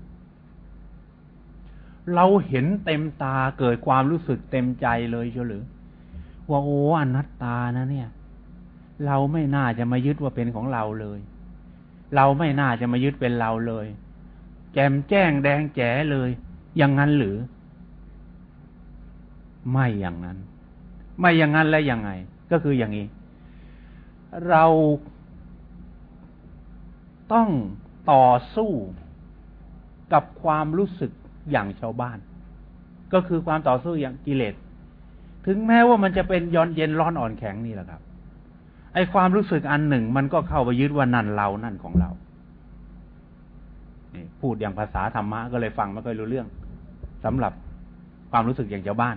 เราเห็นเต็มตาเกิดความรู้สึกเต็มใจเลยเชียวหรือว่าโอ้อนัตตานะเนี่ย เราไม่น่าจะมายึดว่าเป็นของเราเลย เราไม่น่าจะมายึดเป็นเราเลย แจมแจ้งแดงแจ๋เลย อย่างนั้นหรือ ไม่อย่างนั้น ไม่อย่างนั้นแล้วยังไง ก็คืออย่างนี้ เราต้องต่อสู้กับความรู้สึกอย่างชาวบ้าน ก็คือความต่อสู้อย่างกิเลส ถึงแม้ว่ามันจะเป็นย้อนเย็นร้อนอ่อนแข็งนี่แหละครับ ไอ้ความรู้สึกอันหนึ่ง มันก็เข้าไปยึดว่านั่นเรา นั่นของเรา พูดอย่างภาษาธรรมะก็เลยฟังไม่ค่อยรู้เรื่องสำหรับความรู้สึกอย่างชาวบ้าน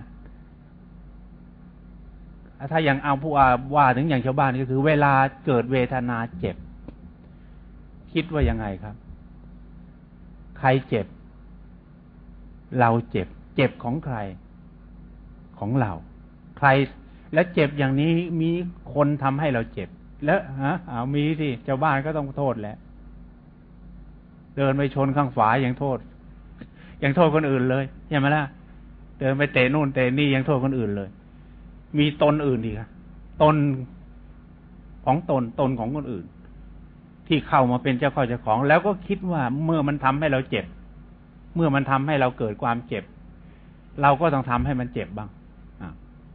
ถ้าอย่างเอาผู้ว่าถึงอย่างชาวบ้านก็คือ เวลาเกิดเวทนาเจ็บ คิดว่ายังไงครับ ใครเจ็บ เราเจ็บ เจ็บของใคร ของเรา ใคร และเจ็บอย่างนี้มีคนทำให้เราเจ็บ แล้วฮะเอามีสิชาวบ้านก็ต้องโทษแหละเดินไปชนข้างฝายังโทษยังโทษคนอื่นเลยใช่ไหมล่ะเดินไปเตะนู่นเตะนี่ยังโทษคนอื่นเลย มีตนอื่นอีกตนของตนตนของคนอื่น ที่เข้ามาเป็นเจ้าข้าเจ้าของ แล้วก็คิดว่าเมื่อมันทำให้เราเจ็บ เมื่อมันทำให้เราเกิดความเจ็บ เราก็ต้องทำให้มันเจ็บบ้าง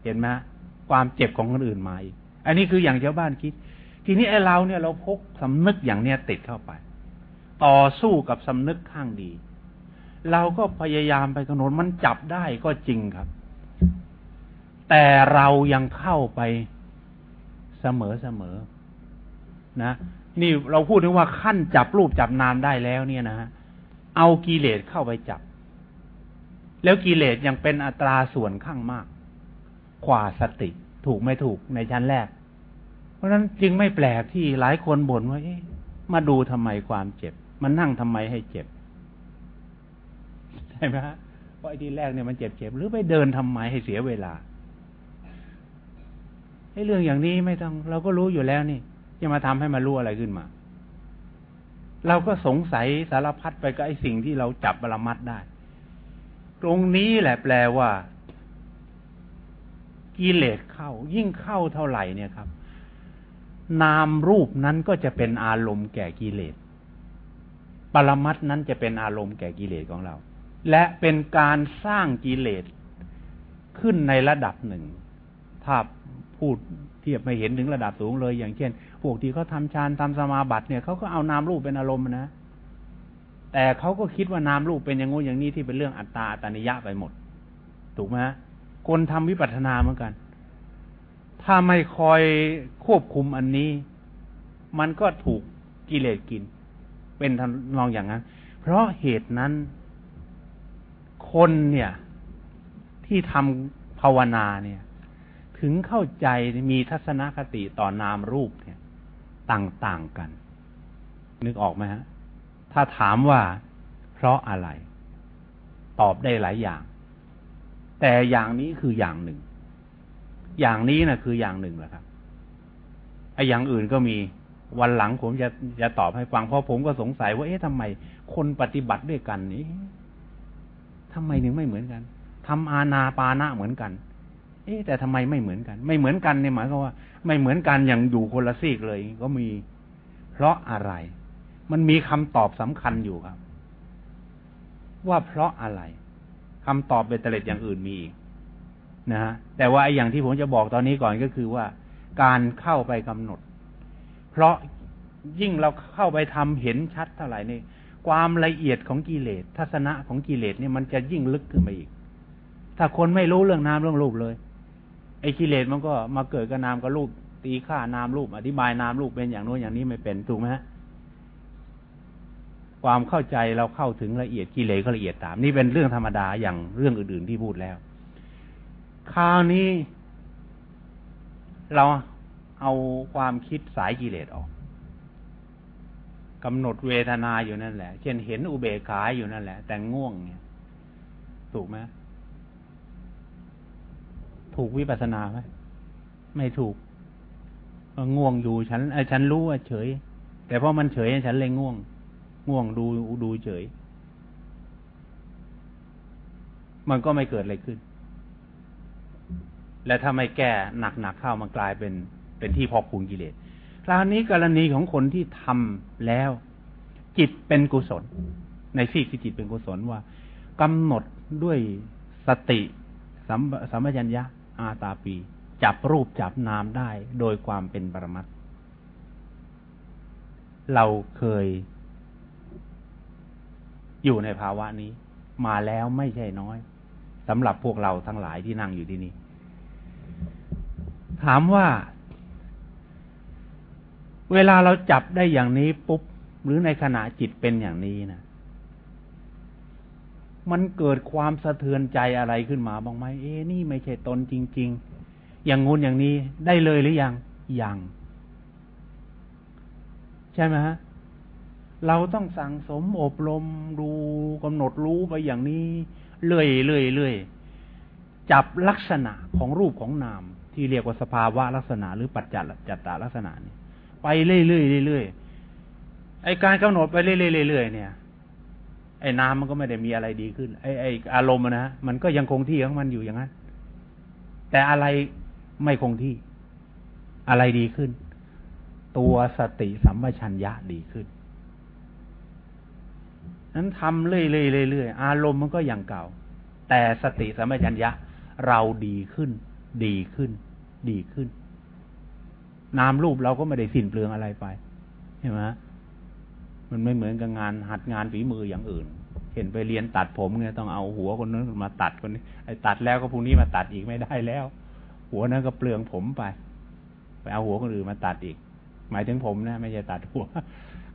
เห็นไหมความเจ็บของคนอื่นมาอีกอันนี้คืออย่างชาวบ้านคิด ทีนี้ไอ้เราเนี่ยเราพกสำนึกอย่างเนี้ยติดเข้าไป ต่อสู้กับสำนึกข้างดี เราก็พยายามไปกำหนดมันจับได้ก็จริงครับ แต่เรายังเข้าไปเสมอเสมอนะนี่เราพูดถึงว่าขั้นจับรูปจับนามได้แล้วเนี่ยนะฮะเอากิเลสเข้าไปจับ แล้วกิเลสยังเป็นอัตราส่วนข้างมากกว่าสติถูกไม่ถูกในชั้นแรก เพราะฉะนั้นจึงไม่แปลกที่หลายคนบ่นว่าเอ๊ะมาดูทำไมความเจ็บ มันนั่งทำไมให้เจ็บใช่ไหมฮะเพราะไอ้ที่แรกเนี่ยมันเจ็บเจ็บหรือไปเดินทำไมให้เสียเวลา เรื่องอย่างนี้ไม่ต้อง เราก็รู้อยู่แล้วนี่จะมาทำให้มันรู้อะไรขึ้นมา เราก็สงสัยสารพัดไปกับไอ้สิ่งที่เราจับประมัดได้ ตรงนี้แหละแปลว่า กิเลสเข้า ยิ่งเข้าเท่าไหร่เนี่ยครับ นามรูปนั้นก็จะเป็นอารมณ์แก่กิเลสปรมัตนั้นจะเป็นอารมณ์แก่กิเลสของเรา และเป็นการสร้างกิเลสขึ้นในระดับหนึ่งถ้า พูดเทียบไม่เห็นถึงระดับสูงเลย อย่างเช่น พวกที่เขาทาฌานทำสมาบัติเนี่ยเขาก็เอานามรูปเป็นอารมณ์นะแต่เขาก็คิดว่านามรูปเป็นอย่างงู้อย่างนี้ที่เป็นเรื่องอัตตาอัตนิยะไปหมด ถูกไหมคนทำวิปัสสนาเหมือนกัน ถ้าไม่คอยควบคุมอันนี้ มันก็ถูกกิเลสกิน เป็นทำนองอย่างนั้น เพราะเหตุนั้น คนเนี่ย ที่ทำภาวนาเนี่ย ถึงเข้าใจมีทัศนคติต่อนามรูปเนี่ย ต่างๆกัน นึกออกไหมฮะ ถ้าถามว่าเพราะอะไร ตอบได้หลายอย่าง แต่อย่างนี้คืออย่างหนึ่ง อย่างนี้นะคืออย่างหนึ่งแหละครับไอ้อย่างอื่นก็มีวันหลังผมจะจะตอบให้ฟังเพราะผมก็สงสัยว่าเอ๊ะทำไม คนปฏิบัติด้วยกันนี้ทำไมถึงไม่เหมือนกันทำอาณาปานะเหมือนกัน เอ๊แต่ทำไมไม่เหมือนกัน ไม่เหมือนกันเนี่ยหมายความว่า ไม่เหมือนกันอย่างอยู่คนละซีกเลย ก็มี เพราะอะไร มันมีคำตอบสำคัญอยู่ครับ ว่าเพราะอะไรคำตอบเบตเตล็ดอย่างอื่นมีอีกนะฮะแต่ว่าไอ้อย่างที่ผมจะบอกตอนนี้ก่อนก็คือว่า การเข้าไปกำหนด เพราะยิ่งเราเข้าไปทำเห็นชัดเท่าไหร่นี่ความละเอียดของกิเลส ทัศนะของกิเลสเนี่ยมันจะยิ่งลึกขึ้นไปอีก ถ้าคนไม่รู้เรื่องนามเรื่องรูปเลย ไอ้กิเลสมันก็มาเกิดกับนามกับรูป ตีค่านามรูป อธิบายนามรูปเป็นอย่างโน้นอย่างนี้ไม่เป็นถูกไหมฮะความเข้าใจเราเข้าถึงละเอียดกิเลสก็ละเอียดตาม นี่เป็นเรื่องธรรมดาอย่างเรื่องอื่นๆที่พูดแล้ว คราวนี้เราเอาความคิดสายกิเลสออกกำหนดเวทนาอยู่นั่นแหละ เช่นเห็นอุเบกขาอยู่นั่นแหละ แต่ง่วงเนี่ย ถูกไหม ถูกวิปัสนาไหมไม่ถูกง่วงอยู่ฉันไอ้ฉันรู้ว่าเฉย แต่พราะมันเฉยฉันเลยง่วง ง่วงดูดูเฉย มันก็ไม่เกิดอะไรขึ้น และถ้าไม่แก้หนักๆเข้ามันกลายเป็นเป็นที่พอคูณกิเลสคราวนี้กรณีของคนที่ทำแล้ว จิตเป็นกุศล ในที่ที่จิตเป็นกุศลว่ากำหนดด้วยสติสัมสัมปชัญญะ อาตาปี จับรูปจับนามได้โดยความเป็นปรมัตเราเคย อยู่ในภาวะนี้ มาแล้วไม่ใช่น้อยสำหรับพวกเราทั้งหลายที่นั่งอยู่ที่นี่ ถามว่า เวลาเราจับได้อย่างนี้ปุ๊บ หรือในขณะจิตเป็นอย่างนี้นะ มันเกิดความสะเทือนใจอะไรขึ้นมาบ้างไหมเอ๊นี่ไม่ใช่ตนจริง ๆ อย่างงู้นอย่างนี้ได้เลยหรือยังยังใช่ไหมฮะเราต้องสั่งสมอบรมดูกำหนดรู้ไปอย่างนี้เรื่อยเรื่อยเรื่อยจับลักษณะของรูปของนาม ที่เรียกว่าสภาวะลักษณะ หรือปัจจัตจัตตาลักษณะนี่ไปเรื่อยเรื่อยเรื่อยไอการกำหนดไปเรื่อยเรื่อยเนี่ย ไอ้น้ำมันก็ไม่ได้มีอะไรดีขึ้น ไอ้ไอ้อารมณ์นะมันก็ยังคงที่ของมันอยู่อย่างนั้น แต่อะไรไม่คงที่ อะไรดีขึ้น ตัวสติสัมปชัญญะดีขึ้นนั้นทำเรื่อยๆๆอารมณ์มันก็อย่างเก่า แต่สติสัมปชัญญะ เราดีขึ้น ดีขึ้น ดีขึ้น นามรูปเราก็ไม่ได้สิ้นเปลืองอะไรไปใช่ไหม มันไม่เหมือนกับงานหัดงานฝีมืออย่างอื่น เห็นไปเรียนตัดผมเนี่ยต้องเอาหัวคนนั้นมาตัดคนนี้ไอ้ตัดแล้วก็พรุ่งนี้มาตัดอีกไม่ได้แล้ว หัวนั้นก็เปลืองผมไป ไปเอาหัวคนอื่นมาตัดอีก หมายถึงผมนะไม่ใช่ตัดหัว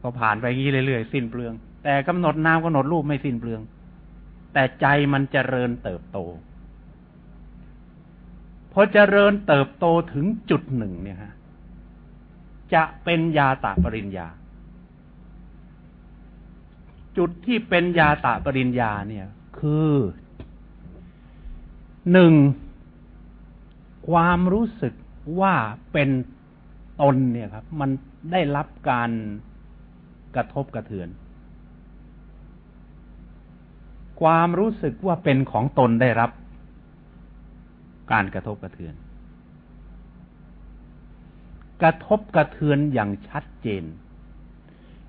ก็ผ่านไปงี้เรื่อยๆสิ้นเปลือง แต่กำหนดนามกำหนดรูปไม่สิ้นเปลือง แต่ใจมันจเจริญเติบโตพอเจริญเติบโตถึงจุดหนึ่งเนี่ยฮะจะเป็นยาตาปริญญา จุดที่เป็นยาตะปริญญาเนี่ย คือหนึ่งความรู้สึกว่าเป็นตนเนี่ยครับ มันได้รับการกระทบกระเทือน ความรู้สึกว่าเป็นของตนได้รับการกระทบกระเทือน กระทบกระเทือนอย่างชัดเจน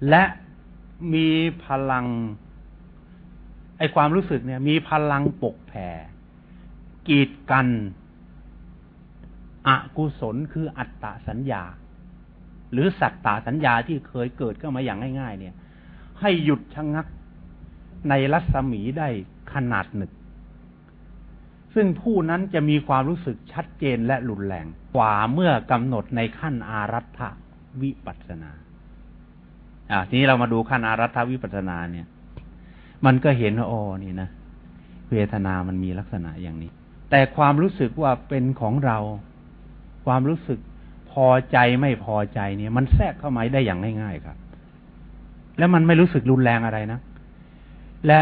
และ มีพลัง ไอความรู้สึกเนี่ย มีพลังปกแผ่ กีดกัน อกุศลคืออัตตาสัญญา หรือสัตตาสัญญาที่เคยเกิดขึ้นมาอย่างง่าย ๆ เนี่ย ให้หยุดชะงักในรัศมีได้ขนาดหนึ่ง ซึ่งผู้นั้นจะมีความรู้สึกชัดเจนและรุนแรง กว่าเมื่อกำหนดในขั้นอารัฐวิปัสนา อ่าทีนี้เรามาดูขั้นอารัฐวิปัสนาเนี่ย มันก็เห็นว่าอ๋อนี่นะเวทนามันมีลักษณะอย่างนี้ แต่ความรู้สึกว่าเป็นของเรา ความรู้สึกพอใจไม่พอใจเนี่ย มันแทรกเข้ามาได้อย่างง่ายๆครับ แล้วมันไม่รู้สึกรุนแรงอะไรนะ และ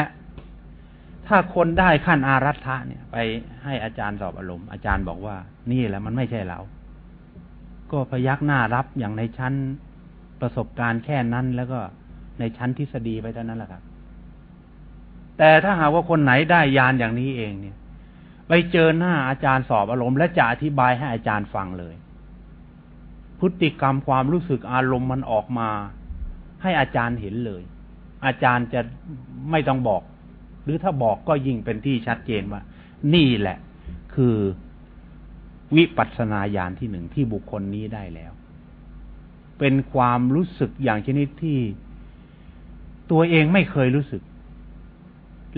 ถ้าคนได้ขั้นอารัฐะเนี่ย ไปให้อาจารย์สอบอารมณ์อาจารย์บอกว่า นี่แหละมันไม่ใช่เรา ก็พยักหน้ารับอย่างในชั้น ประสบการณ์แค่นั้นแล้วก็ในชั้นทฤษฎีไปเท่านั้นแหละครับ แต่ถ้าหากว่าคนไหนได้ยานอย่างนี้เองเนี่ย ไปเจอหน้าอาจารย์สอบอารมณ์และจะอธิบายให้อาจารย์ฟังเลย พฤติกรรมความรู้สึกอารมณ์มันออกมา ให้อาจารย์เห็นเลย อาจารย์จะไม่ต้องบอก หรือถ้าบอกก็ยิ่งเป็นที่ชัดเจนว่า นี่แหละ คือวิปัสสนาญาณที่หนึ่งที่บุคคลนี้ได้แล้ว เป็นความรู้สึกอย่างชนิดที่ตัวเองไม่เคยรู้สึก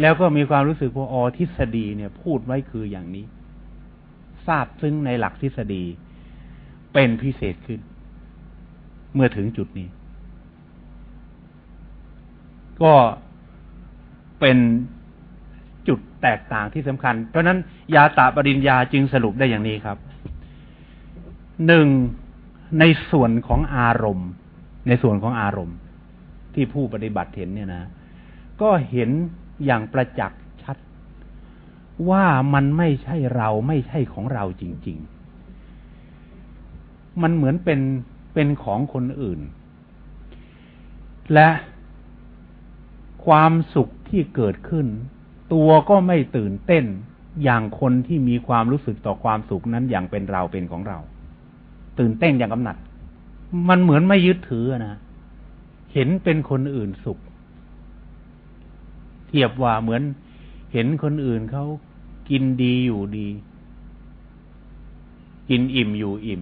แล้วก็มีความรู้สึกว่าอ๋อทฤษฎีเนี่ย พูดไว้คืออย่างนี้ ทราบซึ่งในหลักทฤษฎีเป็นพิเศษขึ้น เมื่อถึงจุดนี้ ก็เป็นจุดแตกต่างที่สำคัญ เพราะนั้นยาตาปริญญาจึงสรุปได้อย่างนี้ครับหนึ่ง ในส่วนของอารมณ์ ในส่วนของอารมณ์ ที่ผู้ปฏิบัติเห็นเนี่ยนะ ก็เห็นอย่างประจักษ์ชัด ว่ามันไม่ใช่เราไม่ใช่ของเราจริง ๆ มันเหมือนเป็นเป็นของคนอื่น และความสุขที่เกิดขึ้น ตัวก็ไม่ตื่นเต้นอย่างคนที่มีความรู้สึกต่อความสุขนั้นอย่างเป็นเราเป็นของเรา ตื่นเต้นอย่างกำหนัด มันเหมือนไม่ยึดถือนะเห็นเป็นคนอื่นสุข เทียบว่าเหมือนเห็นคนอื่นเขากินดีอยู่ดี กินอิ่มอยู่อิ่ม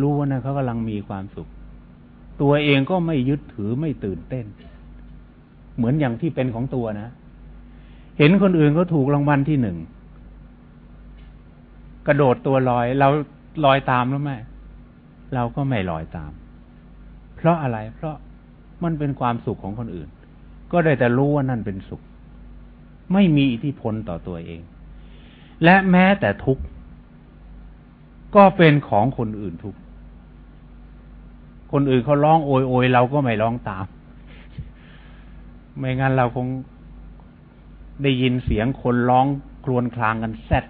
รู้ว่านะเขากำลังมีความสุข ตัวเองก็ไม่ยึดถือไม่ตื่นเต้น เหมือนอย่างที่เป็นของตัวนะ เห็นคนอื่นเขาถูกรางวัลที่หนึ่งกระโดดตัวลอย เรา ลอยตามแล้วไหมเราก็ไม่ลอยตาม เพราะอะไร เพราะมันเป็นความสุขของคนอื่น ก็ได้แต่รู้ว่านั่นเป็นสุข ไม่มีอิทธิพลต่อตัวเอง และแม้แต่ทุกข์ ก็เป็นของคนอื่นทุกข์ คนอื่นเขาร้องโอยโอยเราก็ไม่ร้องตาม ไม่งั้นเราคงได้ยินเสียงคนร้องครวญครางกันแซด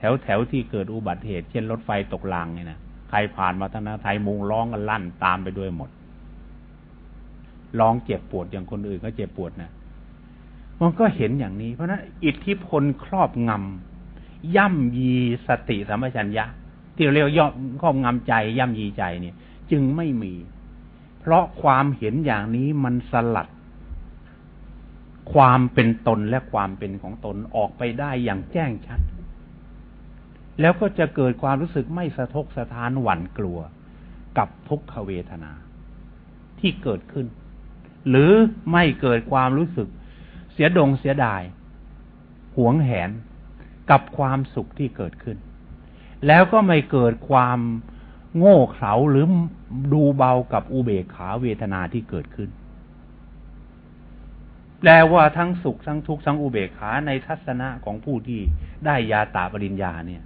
แถวแถวที่เกิดอุบัติเหตุ เช่นรถไฟตกรางเนี่ยนะใครผ่านมาทางนั้นไทยมุงร้องกันลั่นตามไปด้วยหมดร้องเจ็บปวดอย่างคนอื่นก็เจ็บปวดนะมันก็เห็นอย่างนี้ เพราะนั้นอิทธิพลครอบงำย่ำยีสติสัมปชัญญะ ที่เราเรียกย่อครอบงำใจ ย่ำยีใจเนี่ย จึงไม่มี เพราะความเห็นอย่างนี้มันสลัด ความเป็นตนและความเป็นของตนออกไปได้อย่างแจ้งชัด แล้วก็จะเกิดความรู้สึกไม่สะทกสะท้านหวั่นกลัวกับทุกขเวทนาที่เกิดขึ้น หรือไม่เกิดความรู้สึก เสียดงเสียดาย หวงแหนกับความสุขที่เกิดขึ้น แล้วก็ไม่เกิดความโง่เขลาหรือดูเบากับอุเบกขาเวทนาที่เกิดขึ้นแปลว่าทั้งสุขทั้งทุกข์ทั้งอุเบกขาในทัศนะของผู้ที่ได้ยาตาปริญญาเนี่ย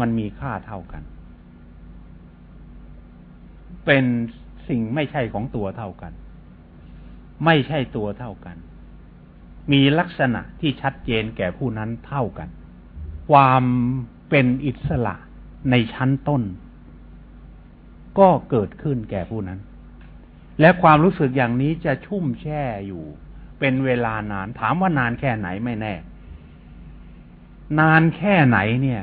มันมีค่าเท่ากัน เป็นสิ่งไม่ใช่ของตัวเท่ากัน ไม่ใช่ตัวเท่ากัน มีลักษณะที่ชัดเจนแก่ผู้นั้นเท่ากัน ความเป็นอิสระในชั้นต้น ก็เกิดขึ้นแก่ผู้นั้น และความรู้สึกอย่างนี้จะชุ่มแช่อยู่ เป็นเวลานาน ถามว่านานแค่ไหนไม่แน่ นานแค่ไหนเนี่ย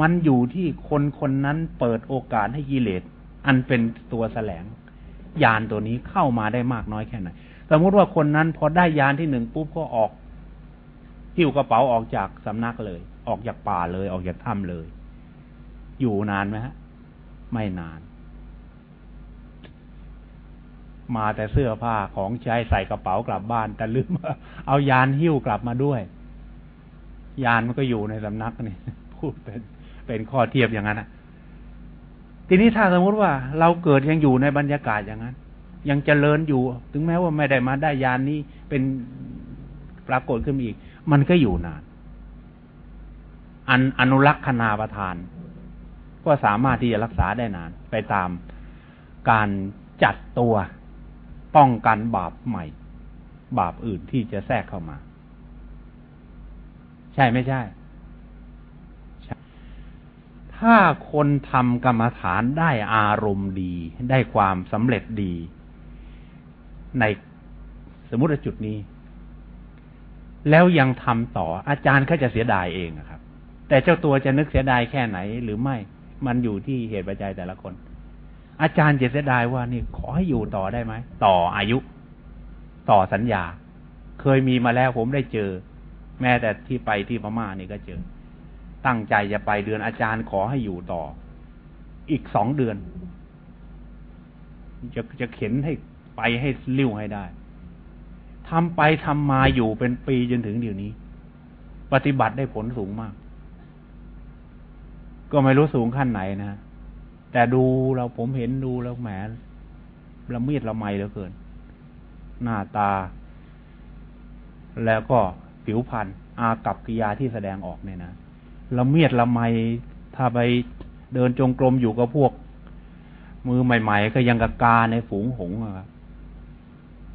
มันอยู่ที่คนคนนั้นเปิดโอกาสให้กิเลสอันเป็นตัวแสลงยานตัวนี้เข้ามาได้มากน้อยแค่ไหนสมมติว่าคนนั้นพอได้ยานที่หนึ่งปุ๊บก็ออกหิ้วกระเป๋าออกจากสำนักเลย ออกจากป่าเลย ออกจากถ้ำเลย อยู่นานไหมฮะ ไม่นาน มาแต่เสื้อผ้าของใช้ใส่กระเป๋ากลับบ้าน แต่ลืมเอายานหิ้วกลับมาด้วย ยานมันก็อยู่ในสำนักนี่พูดเป็น เป็นข้อเทียบอย่างนั้นนะทีนี้ถ้าสมมติว่า เราเกิดยังอยู่ในบรรยากาศอย่างนั้น ยังเจริญอยู่ ถึงแม้ว่าไม่ได้มาได้ยานนี้เป็นปรากฏขึ้นอีก มันก็อยู่นานอันอนุรักษณาประทาน ก็สามารถที่จะรักษาได้นาน ไปตามการจัดตัวป้องกันบาปใหม่ บาปอื่นที่จะแทรกเข้ามา ใช่ไม่ใช่ ถ้าคนทำกรรมฐานได้อารมณ์ดี ได้ความสำเร็จดี ในสมมติจุดนี้ แล้วยังทำต่อ อาจารย์เขาจะเสียดายเองครับ แต่เจ้าตัวจะนึกเสียดายแค่ไหน หรือไม่ มันอยู่ที่เหตุปัจจัยแต่ละคน อาจารย์จะเสียดายว่านี่ขอให้อยู่ต่อได้ไหม ต่ออายุ ต่อสัญญา เคยมีมาแล้วผมได้เจอ แม้แต่ที่ไปที่พม่านี่ก็เจอ ตั้งใจจะไปเดือนอาจารย์ขอให้อยู่ต่อ อีกสองเดือน จะจะเข็นให้ไปให้ลิ้วให้ได้ทำไปทำมาอยู่เป็นปีจนถึงเดี๋ยวนี้ ปฏิบัติได้ผลสูงมาก ก็ไม่รู้สูงขั้นไหนนะแต่ดูเราผมเห็นดูแล้วแหมละเมียดละไมเหลือเกิน หน้าตา แล้วก็ผิวพรรณอากับกิยาที่แสดงออกเนี่ยนะ ละเมียดละไมถ้าไปเดินจงกรมอยู่กับพวก มือใหม่ ๆ ก็ยังกะกาในฝูงหงอะครับ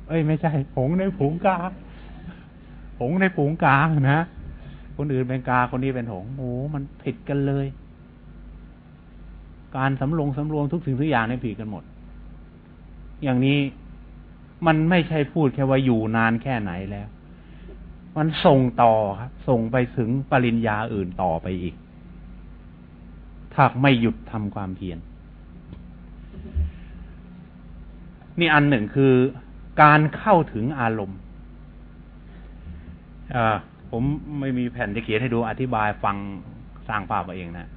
เอ้ยไม่ใช่หงในฝูงกาหงในฝูงกานะคนอื่นเป็นกาคนนี้เป็นหงโอ้มันผิดกันเลย การสำรงสำรวมทุกสิ่งทุกอย่างในผีกันหมด อย่างนี้มันไม่ใช่พูดแค่ว่าอยู่นานแค่ไหนแล้ว มันส่งต่อครับ ส่งไปถึงปริญญาอื่นต่อไปอีก ถ้าไม่หยุดทำความเพียรนี่อันหนึ่งคือการเข้าถึงอารมณ์ผมไม่มีแผ่นจะเขียนให้ดูอธิบายฟังสร้างภาพเอาเองนะ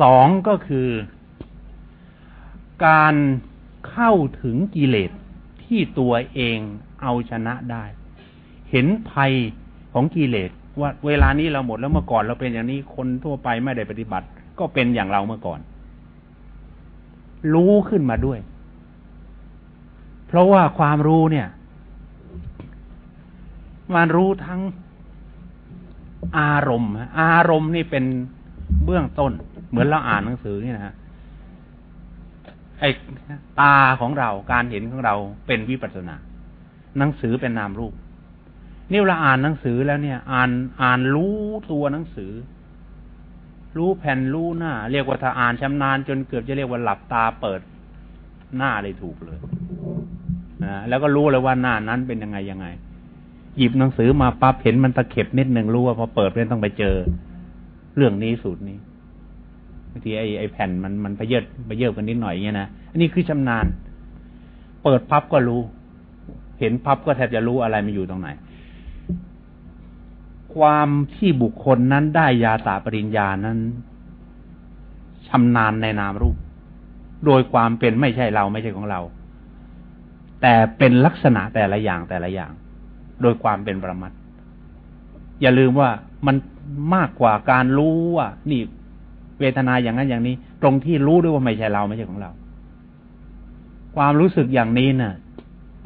สองก็คือการเข้าถึงกิเลสที่ตัวเองเอาชนะได้ เห็นภัยของกิเลสว่าเวลานี้เราหมดแล้วเมื่อก่อนเราเป็นอย่างนี้คนทั่วไปไม่ได้ปฏิบัติ ก็เป็นอย่างเราเมื่อก่อน รู้ขึ้นมาด้วย เพราะว่าความรู้เนี่ย มันรู้ทั้งอารมณ์ อารมณ์นี่เป็นเบื้องต้น เหมือนเราอ่านหนังสือนี่นะฮะไอ้ตาของเราการเห็นของเราเป็นวิปัสสนา หนังสือเป็นนามรูป นี่เราอ่านหนังสือแล้วเนี่ย อ่านอ่านรู้ตัวหนังสือ รู้แผ่นรู้หน้า เรียกว่าถ้าอ่านชำนาญจนเกือบจะเรียกว่าหลับตาเปิดหน้าเลยถูกเลยนะแล้วก็รู้เลยว่าหน้านั้นเป็นยังไงยังไง หยิบหนังสือมาปั๊บเห็นมันตะเข็บนิดหนึ่งรู้ว่าพอเปิดเป็นต้องไปเจอ เรื่องนี้สูตรนี้บางทีไอ้ไอ้แผ่นมันมันไปเยิดไปเยิดกันนิดหน่อยเงี้ยนะอันนี้คือชำนาญ เปิดพับก็รู้ เห็นพับก็แทบจะรู้อะไรมันอยู่ตรงไหน ความที่บุคคลนั้นได้ยาตาปริญญานั้นชำนาญในนามรูป โดยความเป็นไม่ใช่เราไม่ใช่ของเรา แต่เป็นลักษณะแต่ละอย่างแต่ละอย่าง โดยความเป็นประมัดอย่าลืมว่ามันมากกว่าการรู้ว่านี่เวทนาอย่างนั้นอย่างนี้ ตรงที่รู้ด้วยว่าไม่ใช่เราไม่ใช่ของเรา ความรู้สึกอย่างนี้นะ่ะ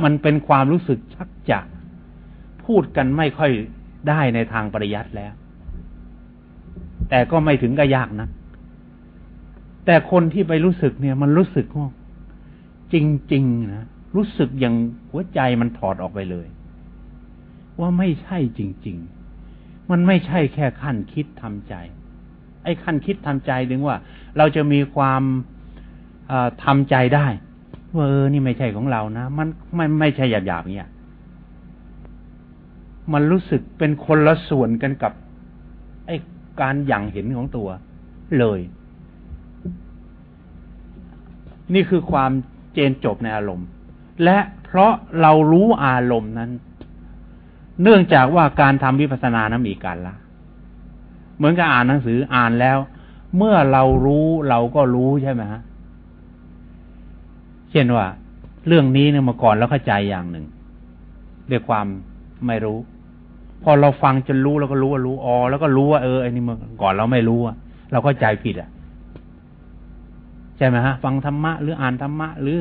มันเป็นความรู้สึกชักจะพูดกันไม่ค่อย ได้ในทางปริยัติแล้ว แต่ก็ไม่ถึงกับยากนะแต่คนที่ไปรู้สึกเนี่ย มันรู้สึกว่าจริงๆนะรู้สึกอย่างหัวใจมันถอดออกไปเลย ว่าไม่ใช่จริง ๆ มันไม่ใช่แค่ขั้นคิดทำใจ ไอ้ขั้นคิดทำใจถึงว่า เราจะมีความทำใจได้ว่าเออนี่ไม่ใช่ของเรานะ มันไม่ไม่ใช่หยาบๆเนี่ย มันรู้สึกเป็นคนละส่วนกันกับ ไอ้การอย่างเห็นของตัวเลย นี่คือความเจนจบในอารมณ์ และเพราะเรารู้อารมณ์นั้น เนื่องจากว่าการทำวิปัสสนานั้นมีการละ เหมือนกับอ่านหนังสืออ่านแล้ว เมื่อเรารู้เราก็รู้ใช่ไหมฮะเช่นว่า เรื่องนี้เนี่ยมาก่อนแล้วเข้าใจอย่างหนึ่งเรียความไม่รู้ พอเราฟังจนรู้เราก็รู้ว่ารู้อ๋อแล้วก็รู้ว่าเออไอ้นี่เมื่อก่อนเราไม่รู้อะเราก็ใจผิดอะใช่ไหมฮะ ฟังธรรมะหรืออ่านธรรมะ หรือ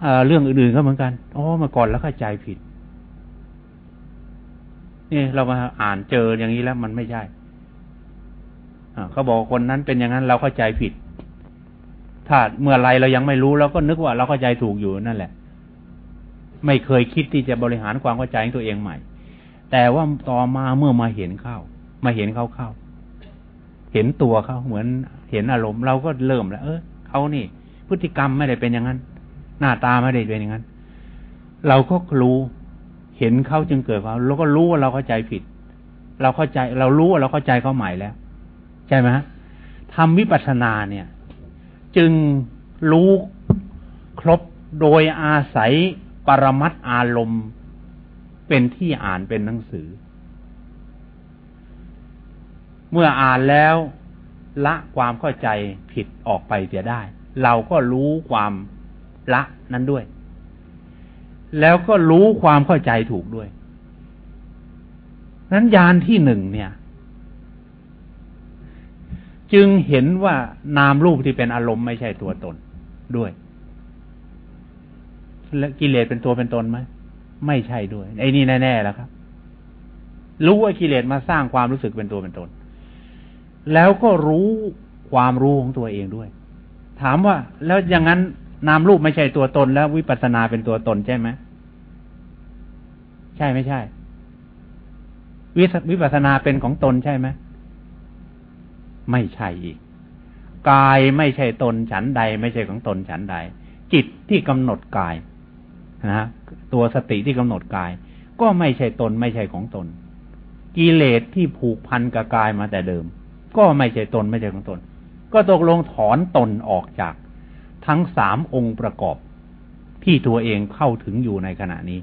เอเรื่องอื่นๆก็เหมือนกันอ๋อเมื่อก่อนแล้วก็ใจผิดนี่เรามาอ่านเจออย่างนี้แล้วมันไม่ใช่เขาบอกคนนั้นเป็นอย่างนั้นเราเข้าใจผิด ถ้าเมื่อไรเรายังไม่รู้เราก็นึกว่าเราเข้าใจถูกอยู่นั่นแหละ ไม่เคยคิดที่จะบริหารความเข้าใจของตัวเองใหม่ แต่ว่าต่อมาเมื่อมาเห็นเข้า มาเห็นเขาเข้า เห็นตัวเขาเหมือนเห็นอารมณ์เราก็เริ่มแล้ว เออเขานี่ พฤติกรรมไม่ได้เป็นอย่างนั้น หน้าตาไม่ได้เป็นอย่างนั้น เราก็รู้เห็นเขาจึงเกิดความเราก็รู้ว่าเราเข้าใจผิด เราเข้าใจ เรารู้ว่าเราเข้าใจเขาใหม่แล้ว ใช่ไหมฮะทำวิปัสสนาเนี่ย จึงรู้ครบโดยอาศัยปรมัตอารมณ์ เป็นที่อ่านเป็นหนังสือ เมื่ออ่านแล้วละความเข้าใจผิดออกไปเสียได้ เราก็รู้ความละนั้นด้วย แล้วก็รู้ความเข้าใจถูกด้วยนั้นยานที่หนึ่งเนี่ย จึงเห็นว่านามรูปที่เป็นอารมณ์ไม่ใช่ตัวตนด้วย และกิเลสเป็นตัวเป็นตนไหม ไม่ใช่ด้วย ไอ้นี่แน่ๆแล้วครับ รู้ว่ากิเลสมาสร้างความรู้สึกเป็นตัวเป็นตน แล้วก็รู้ความรู้ของตัวเองด้วย ถามว่า แล้วอย่างนั้นนามรูปไม่ใช่ตัวตน แล้ววิปัสสนาเป็นตัวตนใช่ไหมใช่ไม่ใช่ วิวิปัสสนาเป็นของตนใช่ไหมไม่ใช่อีกกายไม่ใช่ตนฉันใด ไม่ใช่ของตนฉันใด จิตที่กำหนดกาย นะตัวสติที่กำหนดกาย ก็ไม่ใช่ตนไม่ใช่ของตน กิเลสที่ผูกพันกับกายมาแต่เดิม ก็ไม่ใช่ตนไม่ใช่ของตน ก็ตกลงถอนตนออกจากทั้งสามองค์ประกอบที่ตัวเองเข้าถึงอยู่ในขณะนี้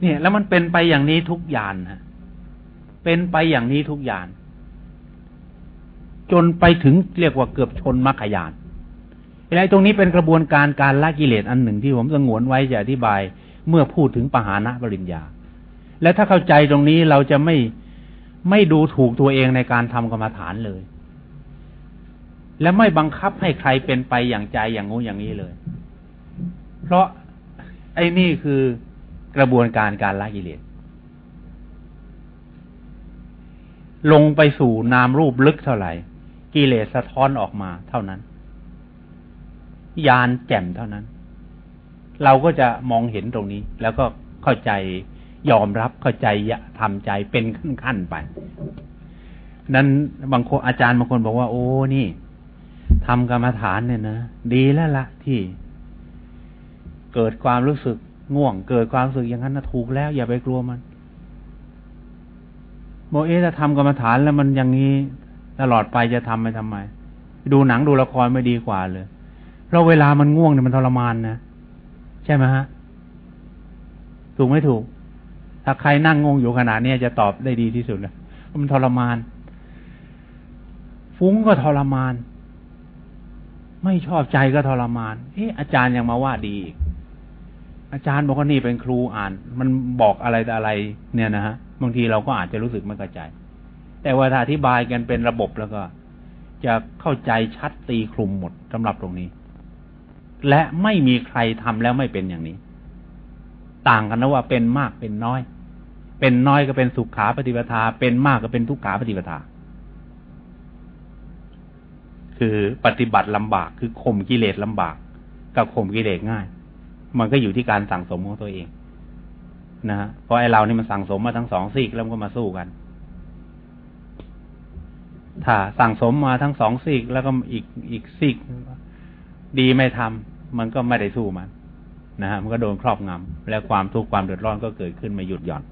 เนี่ย แล้วมันเป็นไปอย่างนี้ทุกยางนะเป็นไปอย่างนี้ทุกยางจนไปถึงเรียกว่าเกือบชนมรรคยาน อะไรตรงนี้เป็นกระบวนการการละกิเลสอันหนึ่งที่ผมสงวนไว้จะอธิบายเมื่อพูดถึงปหานะปริญญา และถ้าเข้าใจตรงนี้เราจะไม่ไม่ดูถูกตัวเองในการทำกรรมฐานเลย และไม่บังคับให้ใครเป็นไปอย่างใจอย่างงูอย่างนี้เลย เพราะไอ้นี่คือกระบวนการการละกิเลสลงไปสู่นามรูปลึกเท่าไหร่ กิเลสสะท้อนออกมาเท่านั้น ยานแจ่มเท่านั้น เราก็จะมองเห็นตรงนี้ แล้วก็เข้าใจยอมรับเข้าใจทำใจเป็นขั้นๆไป นั้นบางคนอาจารย์บางคนบอกว่า โอ้นี่ทำกรรมฐานเนี่ยนะดีแล้วละที่ เกิดความรู้สึกง่วง เกิดความรู้สึกอย่างนั้นนะถูกแล้ว อย่าไปกลัวมันบอกเอ๊ะถ้าทำกรรมฐานแล้วมันอย่างนี้ตลอดไปจะทำไปทำไม ดูหนังดูละครไม่ดีกว่าเลย เพราะเวลามันง่วงเนี่ยมันทรมานนะใช่ไหมฮะ ถูกไม่ถูก ถ้าใครนั่งงงอยู่ขนาดนี้จะตอบได้ดีที่สุดเลยมันทรมาน ฟุ้งก็ทรมาน ไม่ชอบใจก็ทรมาน เอ๊ะอาจารย์ยังมาว่าดี อาจารย์บอกว่านี่เป็นครูอ่าน มันบอกอะไรแต่อะไร เนี่ยนะฮะบางทีเราก็อาจจะรู้สึกไม่เข้าใจ แต่ว่าถ้าอธิบายกันเป็นระบบแล้วก็ จะเข้าใจชัดตีคลุมหมดสำหรับตรงนี้ และไม่มีใครทำแล้วไม่เป็นอย่างนี้ ต่างกันนะว่าเป็นมากเป็นน้อย เป็นน้อยก็เป็นสุขขาปฏิปทา เป็นมากก็เป็นทุกขาปฏิปทา คือปฏิบัติลำบากคือข่มกิเลสลำบาก กับข่มกิเลสง่าย มันก็อยู่ที่การสั่งสมของตัวเองนะฮะเพราะไอ้เรานี่มันสั่งสมมาทั้งสองซีกแล้วก็มาสู้กัน ถ้าสั่งสมมาทั้งสองซีกแล้วก็อีกอีกซีกดีไม่ทำ มันก็ไม่ได้สู้มันนะฮะมันก็โดนครอบงำและความทุกข์ความเดือดร้อนก็เกิดขึ้นมาหยุดหย่อน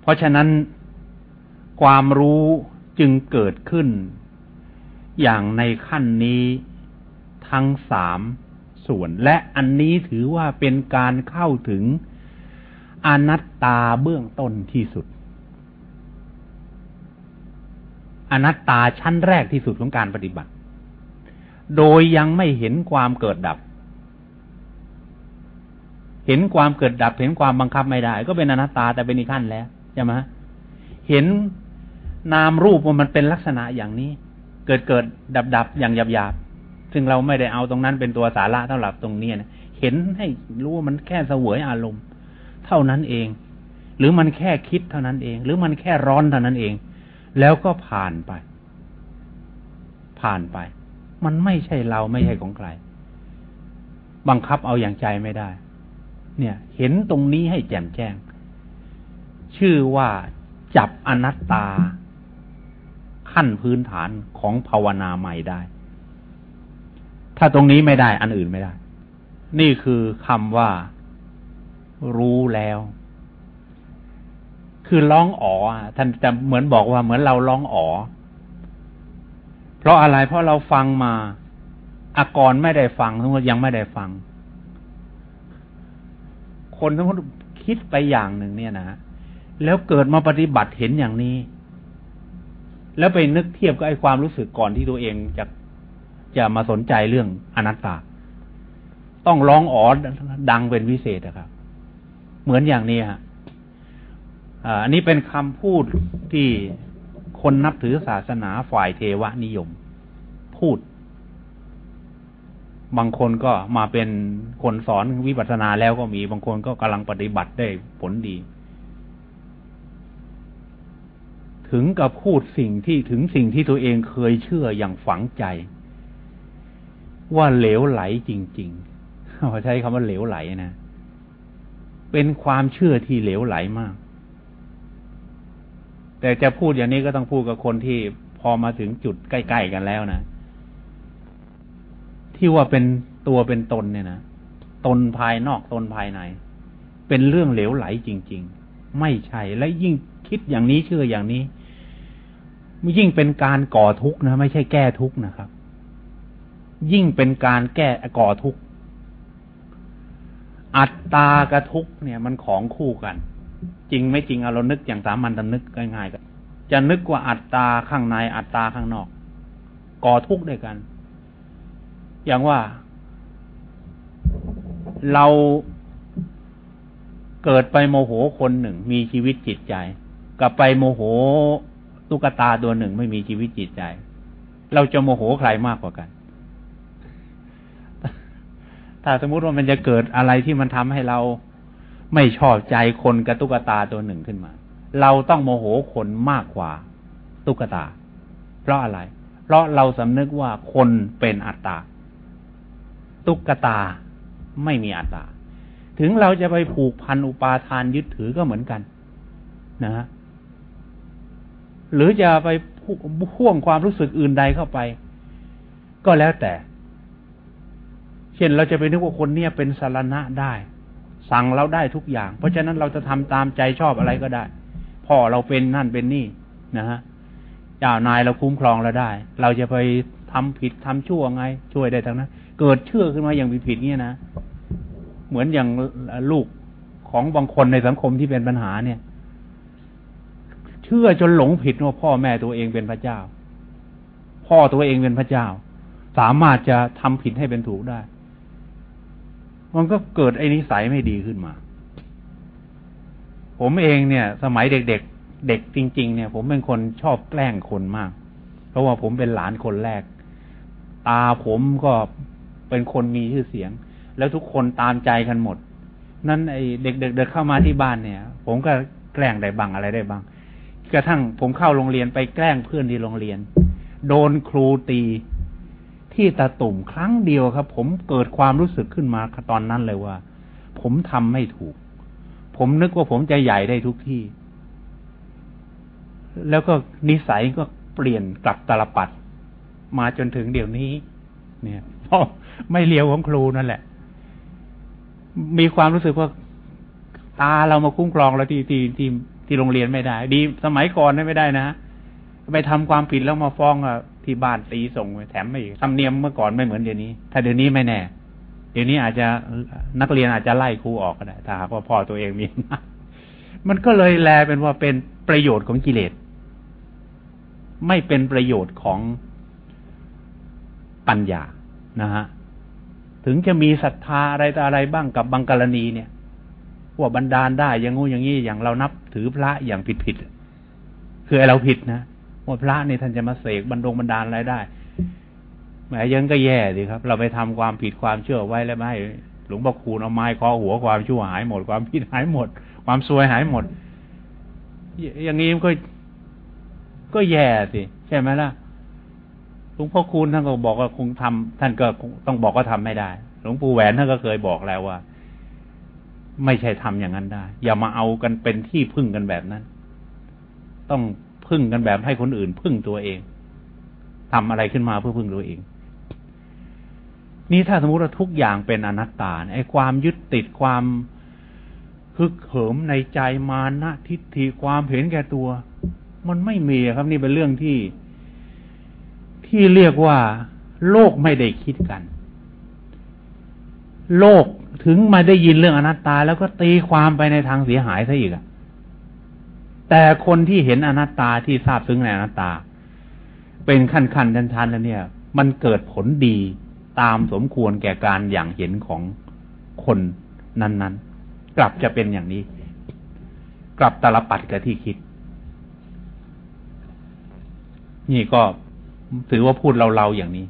เพราะฉะนั้นความรู้จึงเกิดขึ้น อย่างในขั้นนี้ทั้งสามส่วน และอันนี้ถือว่าเป็นการเข้าถึงอนัตตาเบื้องต้นที่สุด อนัตตาชั้นแรกที่สุดของการปฏิบัติ โดยยังไม่เห็นความเกิดดับ เห็นความเกิดดับ เห็นความบังคับไม่ได้ ก็เป็นอนัตตาแต่เป็นอีกขั้นแล้วใช่ไหมเห็นนามรูปว่ามันเป็นลักษณะอย่างนี้ เกิดเกิดดับดับอย่างหยาบหยาบซึ่งเราไม่ได้เอาตรงนั้นเป็นตัวสาระเท่าหลับตรงนี้นะเห็นให้รู้ว่ามันแค่เสวยอารมณ์ เท่านั้นเอง หรือมันแค่คิดเท่านั้นเอง หรือมันแค่ร้อนเท่านั้นเอง แล้วก็ผ่านไป ผ่านไป มันไม่ใช่เราไม่ใช่ของใคร บังคับเอาอย่างใจไม่ได้ เนี่ย เห็นตรงนี้ให้แจ่มแจ้ง ชื่อว่าจับอนัตตา ขั้นพื้นฐานของภาวนาใหม่ได้ ถ้าตรงนี้ไม่ได้ อันอื่นไม่ได้ นี่คือคำว่ารู้แล้ว คือร้องอ๋อท่านจะเหมือนบอกว่าเหมือนเราร้องอ๋อ เพราะอะไรเพราะเราฟังมาอากรไม่ได้ฟังทั้งหมดยังไม่ได้ฟัง คนทั้งหมดคิดไปอย่างหนึ่งเนี่ยนะแล้วเกิดมาปฏิบัติเห็นอย่างนี้ แล้วไปนึกเทียบกับไอ้ความรู้สึกก่อนที่ตัวเองจะจะมาสนใจเรื่องอนัตตา ต้องร้องอ๋อดังเป็นวิเศษนะครับ เหมือนอย่างนี้ฮะอันนี้เป็นคำพูดที่ คนนับถือศาสนาฝ่ายเทวนิยม พูด บางคนก็มาเป็นคนสอนวิปัสสนาแล้วก็มี บางคนก็กำลังปฏิบัติได้ผลดี ถึงกับพูดสิ่งที่ถึงสิ่งที่ตัวเองเคยเชื่ออย่างฝังใจ ว่าเหลวไหลจริงๆเขาใช้คำว่าเหลวไหลนะเป็นความเชื่อที่เหลวไหลมาก แต่จะพูดอย่างนี้ก็ต้องพูดกับคนที่พอมาถึงจุดใกล้ๆกันแล้วนะ ที่ว่าเป็นตัวเป็นตนเนี่ยนะตนภายนอกตนภายใน เป็นเรื่องเหลวไหลจริง ๆ ไม่ใช่และยิ่งคิดอย่างนี้เชื่ออย่างนี้ยิ่งเป็นการก่อทุกข์นะ ไม่ใช่แก้ทุกข์นะครับ ยิ่งเป็นการแก้ก่อทุกข์อัตตากระทุกเนี่ยมันของคู่กัน จริงไม่จริงเอาเรานึกอย่างสามัญตนึกง่ายๆกันจะนึกว่าอัตตาข้างในอัตตาข้างนอก ก่อทุกข์ด้วยกัน อย่างว่าเราเกิดไปโมโหคนหนึ่ง มีชีวิตจิตใจ กับไปโมโหตุ๊กตาตัวหนึ่งไม่มีชีวิตจิตใจ เราจะโมโหใครมากกว่ากัน ถ้าสมมุติว่ามันจะเกิดอะไรที่มันทำให้เรา ไม่ชอบใจคนกับตุ๊กตาตัวหนึ่งขึ้นมา เราต้องโมโหคนมากกว่าตุ๊กตา เพราะอะไร เพราะเราสำนึกว่าคนเป็นอัตตา ตุ๊กตาไม่มีอัตตา ถึงเราจะไปผูกพันอุปาทานยึดถือก็เหมือนกัน นะฮะ หรือจะไปพ่วงความรู้สึกอื่นใดเข้าไป ก็แล้วแต่ เช่นเราจะไปนึกว่าคนเนี้ยเป็นสารณะได้ สั่งเราได้ทุกอย่าง เพราะฉะนั้นเราจะทำตามใจชอบอะไรก็ได้ พ่อเราเป็นนั่นเป็นนี่นะฮะเจ้านายเราคุ้มครองเราได้ เราจะไปทำผิดทำชั่วไง ช่วยได้ทั้งนั้น เกิดเชื่อขึ้นมาอย่างผิดๆเนี่ยนะเหมือนอย่างลูกของบางคนในสังคมที่เป็นปัญหาเนี่ย เชื่อจนหลงผิดว่าพ่อแม่ตัวเองเป็นพระเจ้า พ่อตัวเองเป็นพระเจ้า สามารถจะทำผิดให้เป็นถูกได้ มันก็เกิดไอ้นิสัยไม่ดีขึ้นมา ผมเองเนี่ย สมัยเด็กๆเเด็กจริง ๆ เนี่ย ผมเป็นคนชอบแกล้งคนมาก เพราะว่าผมเป็นหลานคนแรก ตาผมก็เป็นคนมีชื่อเสียง แล้วทุกคนตามใจกันหมด นั่นไอ้เด็กๆเดินเข้ามาที่บ้านเนี่ย ผมก็แกล้งได้บ้างอะไรได้บ้างกระทั่งผมเข้าโรงเรียนไปแกล้งเพื่อนที่โรงเรียน โดนครูตี ที่ตาตุ่มครั้งเดียวครับ ผมเกิดความรู้สึกขึ้นมาตอนนั้นเลยว่า ผมทำไม่ถูก ผมนึกว่าผมจะใหญ่ได้ทุกที่ แล้วก็นิสัยก็เปลี่ยนกลับตลปัด มาจนถึงเดี๋ยวนี้ เนี่ยเพราะไม่เลียวของครูนั่นแหละ มีความรู้สึกว่าตาเรามาคุ้มครองเราที่ที่ที่ที่โรงเรียนไม่ได้ ดี สมัยก่อนไม่ได้นะไปทำความผิดแล้วมาฟ้องอะ ที่บ้านตีส่งแถมไม่ทำเนียมเมื่อก่อนไม่เหมือนเดี๋ยวนี้ ถ้าเดี๋ยวนี้ไม่แน่ เดี๋ยวนี้อาจจะนักเรียนอาจจะไล่ครูออกก็ได้ถ้าหากว่าพ่อตัวเองมีมันก็เลยแลเป็นว่าเป็นประโยชน์ของกิเลส ไม่เป็นประโยชน์ของปัญญานะฮะถึงจะมีศรัทธาอะไรต่ออะไรบ้างกับบางกรณีเนี่ยว่าบันดาลได้อย่างงูอย่างนี้อย่างเรานับถือพระอย่างผิดผิดคือไอเราผิดนะ ว่าพระนี่ท่านจะมาเสกบรรดงบันดาลอะไรได้แหมยังก็แย่สิครับ เราไปทำความผิดความเชื่อไว้แล้วไม่หลวงพ่อคูณเอาไม้คอหัวความชั่วหายหมด ความผิดหายหมด ความซวยหายหมด อย่างนี้มันก็ก็แย่สิใช่ไหมล่ะหลวงพ่อคูณท่านก็บอกว่าคงทำท่านก็ต้องบอกว่าทำไม่ได้ หลวงปู่แหวนท่านก็เคยบอกแล้วว่า ไม่ใช่ทำอย่างนั้นได้ อย่ามาเอากันเป็นที่พึ่งกันแบบนั้น ต้อง พึ่งกันแบบให้คนอื่น พึ่งตัวเองทำอะไรขึ้นมาเพื่อพึ่งตัวเอง นี่ถ้าสมมติว่าทุกอย่างเป็นอนัตตาไอ้ความยึดติดความฮึกเหิมในใจมานะทิฏฐิความเห็นแก่ตัว มันไม่มีครับนี่เป็นเรื่องที่ ที่เรียกว่า โลกไม่ได้คิดกัน โลกถึงมาได้ยินเรื่องอนัตตา แล้วก็ตีความไปในทางเสียหายซะอีกอะ แต่คนที่เห็นอนัตตาที่ทราบซึ้งในอนัตตา เป็นขั้นขั้นชันชันแล้วเนี่ย มันเกิดผลดีตามสมควรแก่การอย่างเห็นของคนนั้นๆ กลับจะเป็นอย่างนี้ กลับตลปัดกับที่คิด นี่ก็ถือว่าพูดเราๆอย่างนี้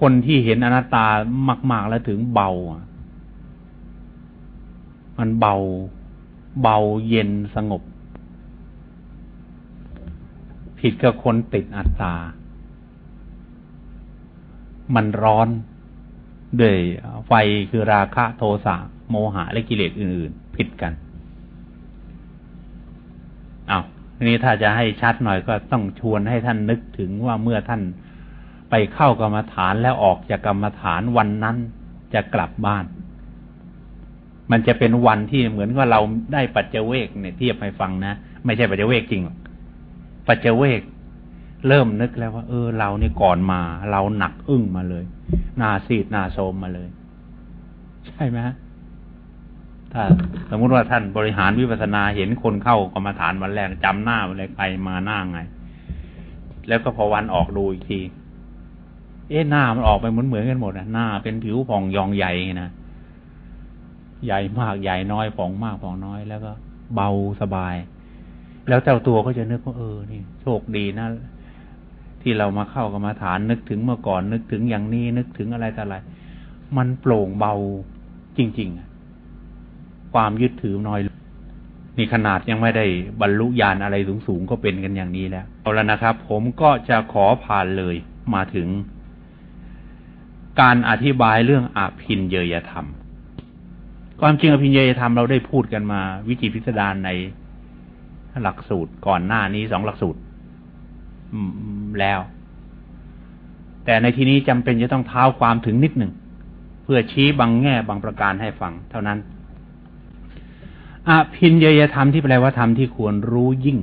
คนที่เห็นอนัตตามาก ๆ แล้วถึงเบา มันเบา เบาเย็นสงบ ผิดกับคนติดอัตตา มันร้อนด้วยไฟคือราคะโทสะโมหะและกิเลสอื่น ๆ ผิดกันอา้าวทีนี้ถ้าจะให้ชัดหน่อยก็ต้องชวนให้ท่านนึกถึงว่าเมื่อท่านไปเข้ากรรมฐานแล้วออกจากกรรมฐานวันนั้นจะกลับบ้าน มันจะเป็นวันที่เหมือนว่าเราได้ปัจเจเวกเนี่ยเทียบให้ฟังนะไม่ใช่ปัจเจเวกจริง ปัจเจเวก เริ่มนึกแล้วว่า เออ เราเนี่ก่อนมา เราหนักอึ้งมาเลยนาซีดนาโซมมาเลย ใช่ไหมถ้าสมมุติว่าท่านบริหารวิปัสสนาเห็นคนเข้ากรรมาฐานวันแรกจำหน้าอะไรไปมาหน้าไง แล้วก็พอวันออกดูอีกที เอ๊ะหน้ามันออกไปเหมือนเหมือนกันหมดนะหน้าเป็นผิวผ่องยองใหญ่นะ ใหญ่มากใหญ่น้อยผ่องมากผ่องน้อย แล้วก็ เบาสบาย แล้วเจ้าตัวก็จะนึกว่าเออนี่โชคดีนะที่เรามาเข้ากรรมาฐานนึกถึงเมื่อก่อน นึกถึงอย่างนี้นึกถึงอะไรแต่อะไร มันโปร่งเบาจริง ๆ ความยึดถือน้อยนี่ขนาดยังไม่ได้บรรลุญาณอะไรสูงๆก็เป็นกันอย่างนี้แล้วเอาแล้วนะครับ ผมก็จะขอผ่านเลยมาถึง การอธิบายเรื่องอภินเยยธรรม ความจริงอภินเยยธรรมเราได้พูดกันมา วิจิพิสดารในหลักสูตรก่อนหน้านี้สองหลักสูตรแล้ว แต่ในที่นี้จำเป็นจะต้องเท้าความถึงนิดหนึ่ง เพื่อชี้บางแง่บางประการให้ฟัง เท่านั้นอภินเยยธรรมที่แปลว่าธรรมที่ควรรู้ยิ่ง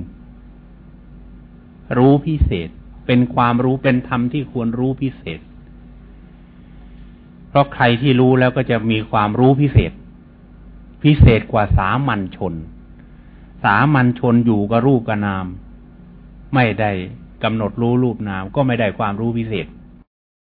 รู้พิเศษ เป็นความรู้เป็นธรรมที่ควรรู้พิเศษ เพราะใครที่รู้แล้วก็จะมีความรู้พิเศษ พิเศษกว่าสามัญชน สามัญชนอยู่กับรูปกับนาม ไม่ได้กำหนดรู้รูปนาม ก็ไม่ได้ความรู้พิเศษ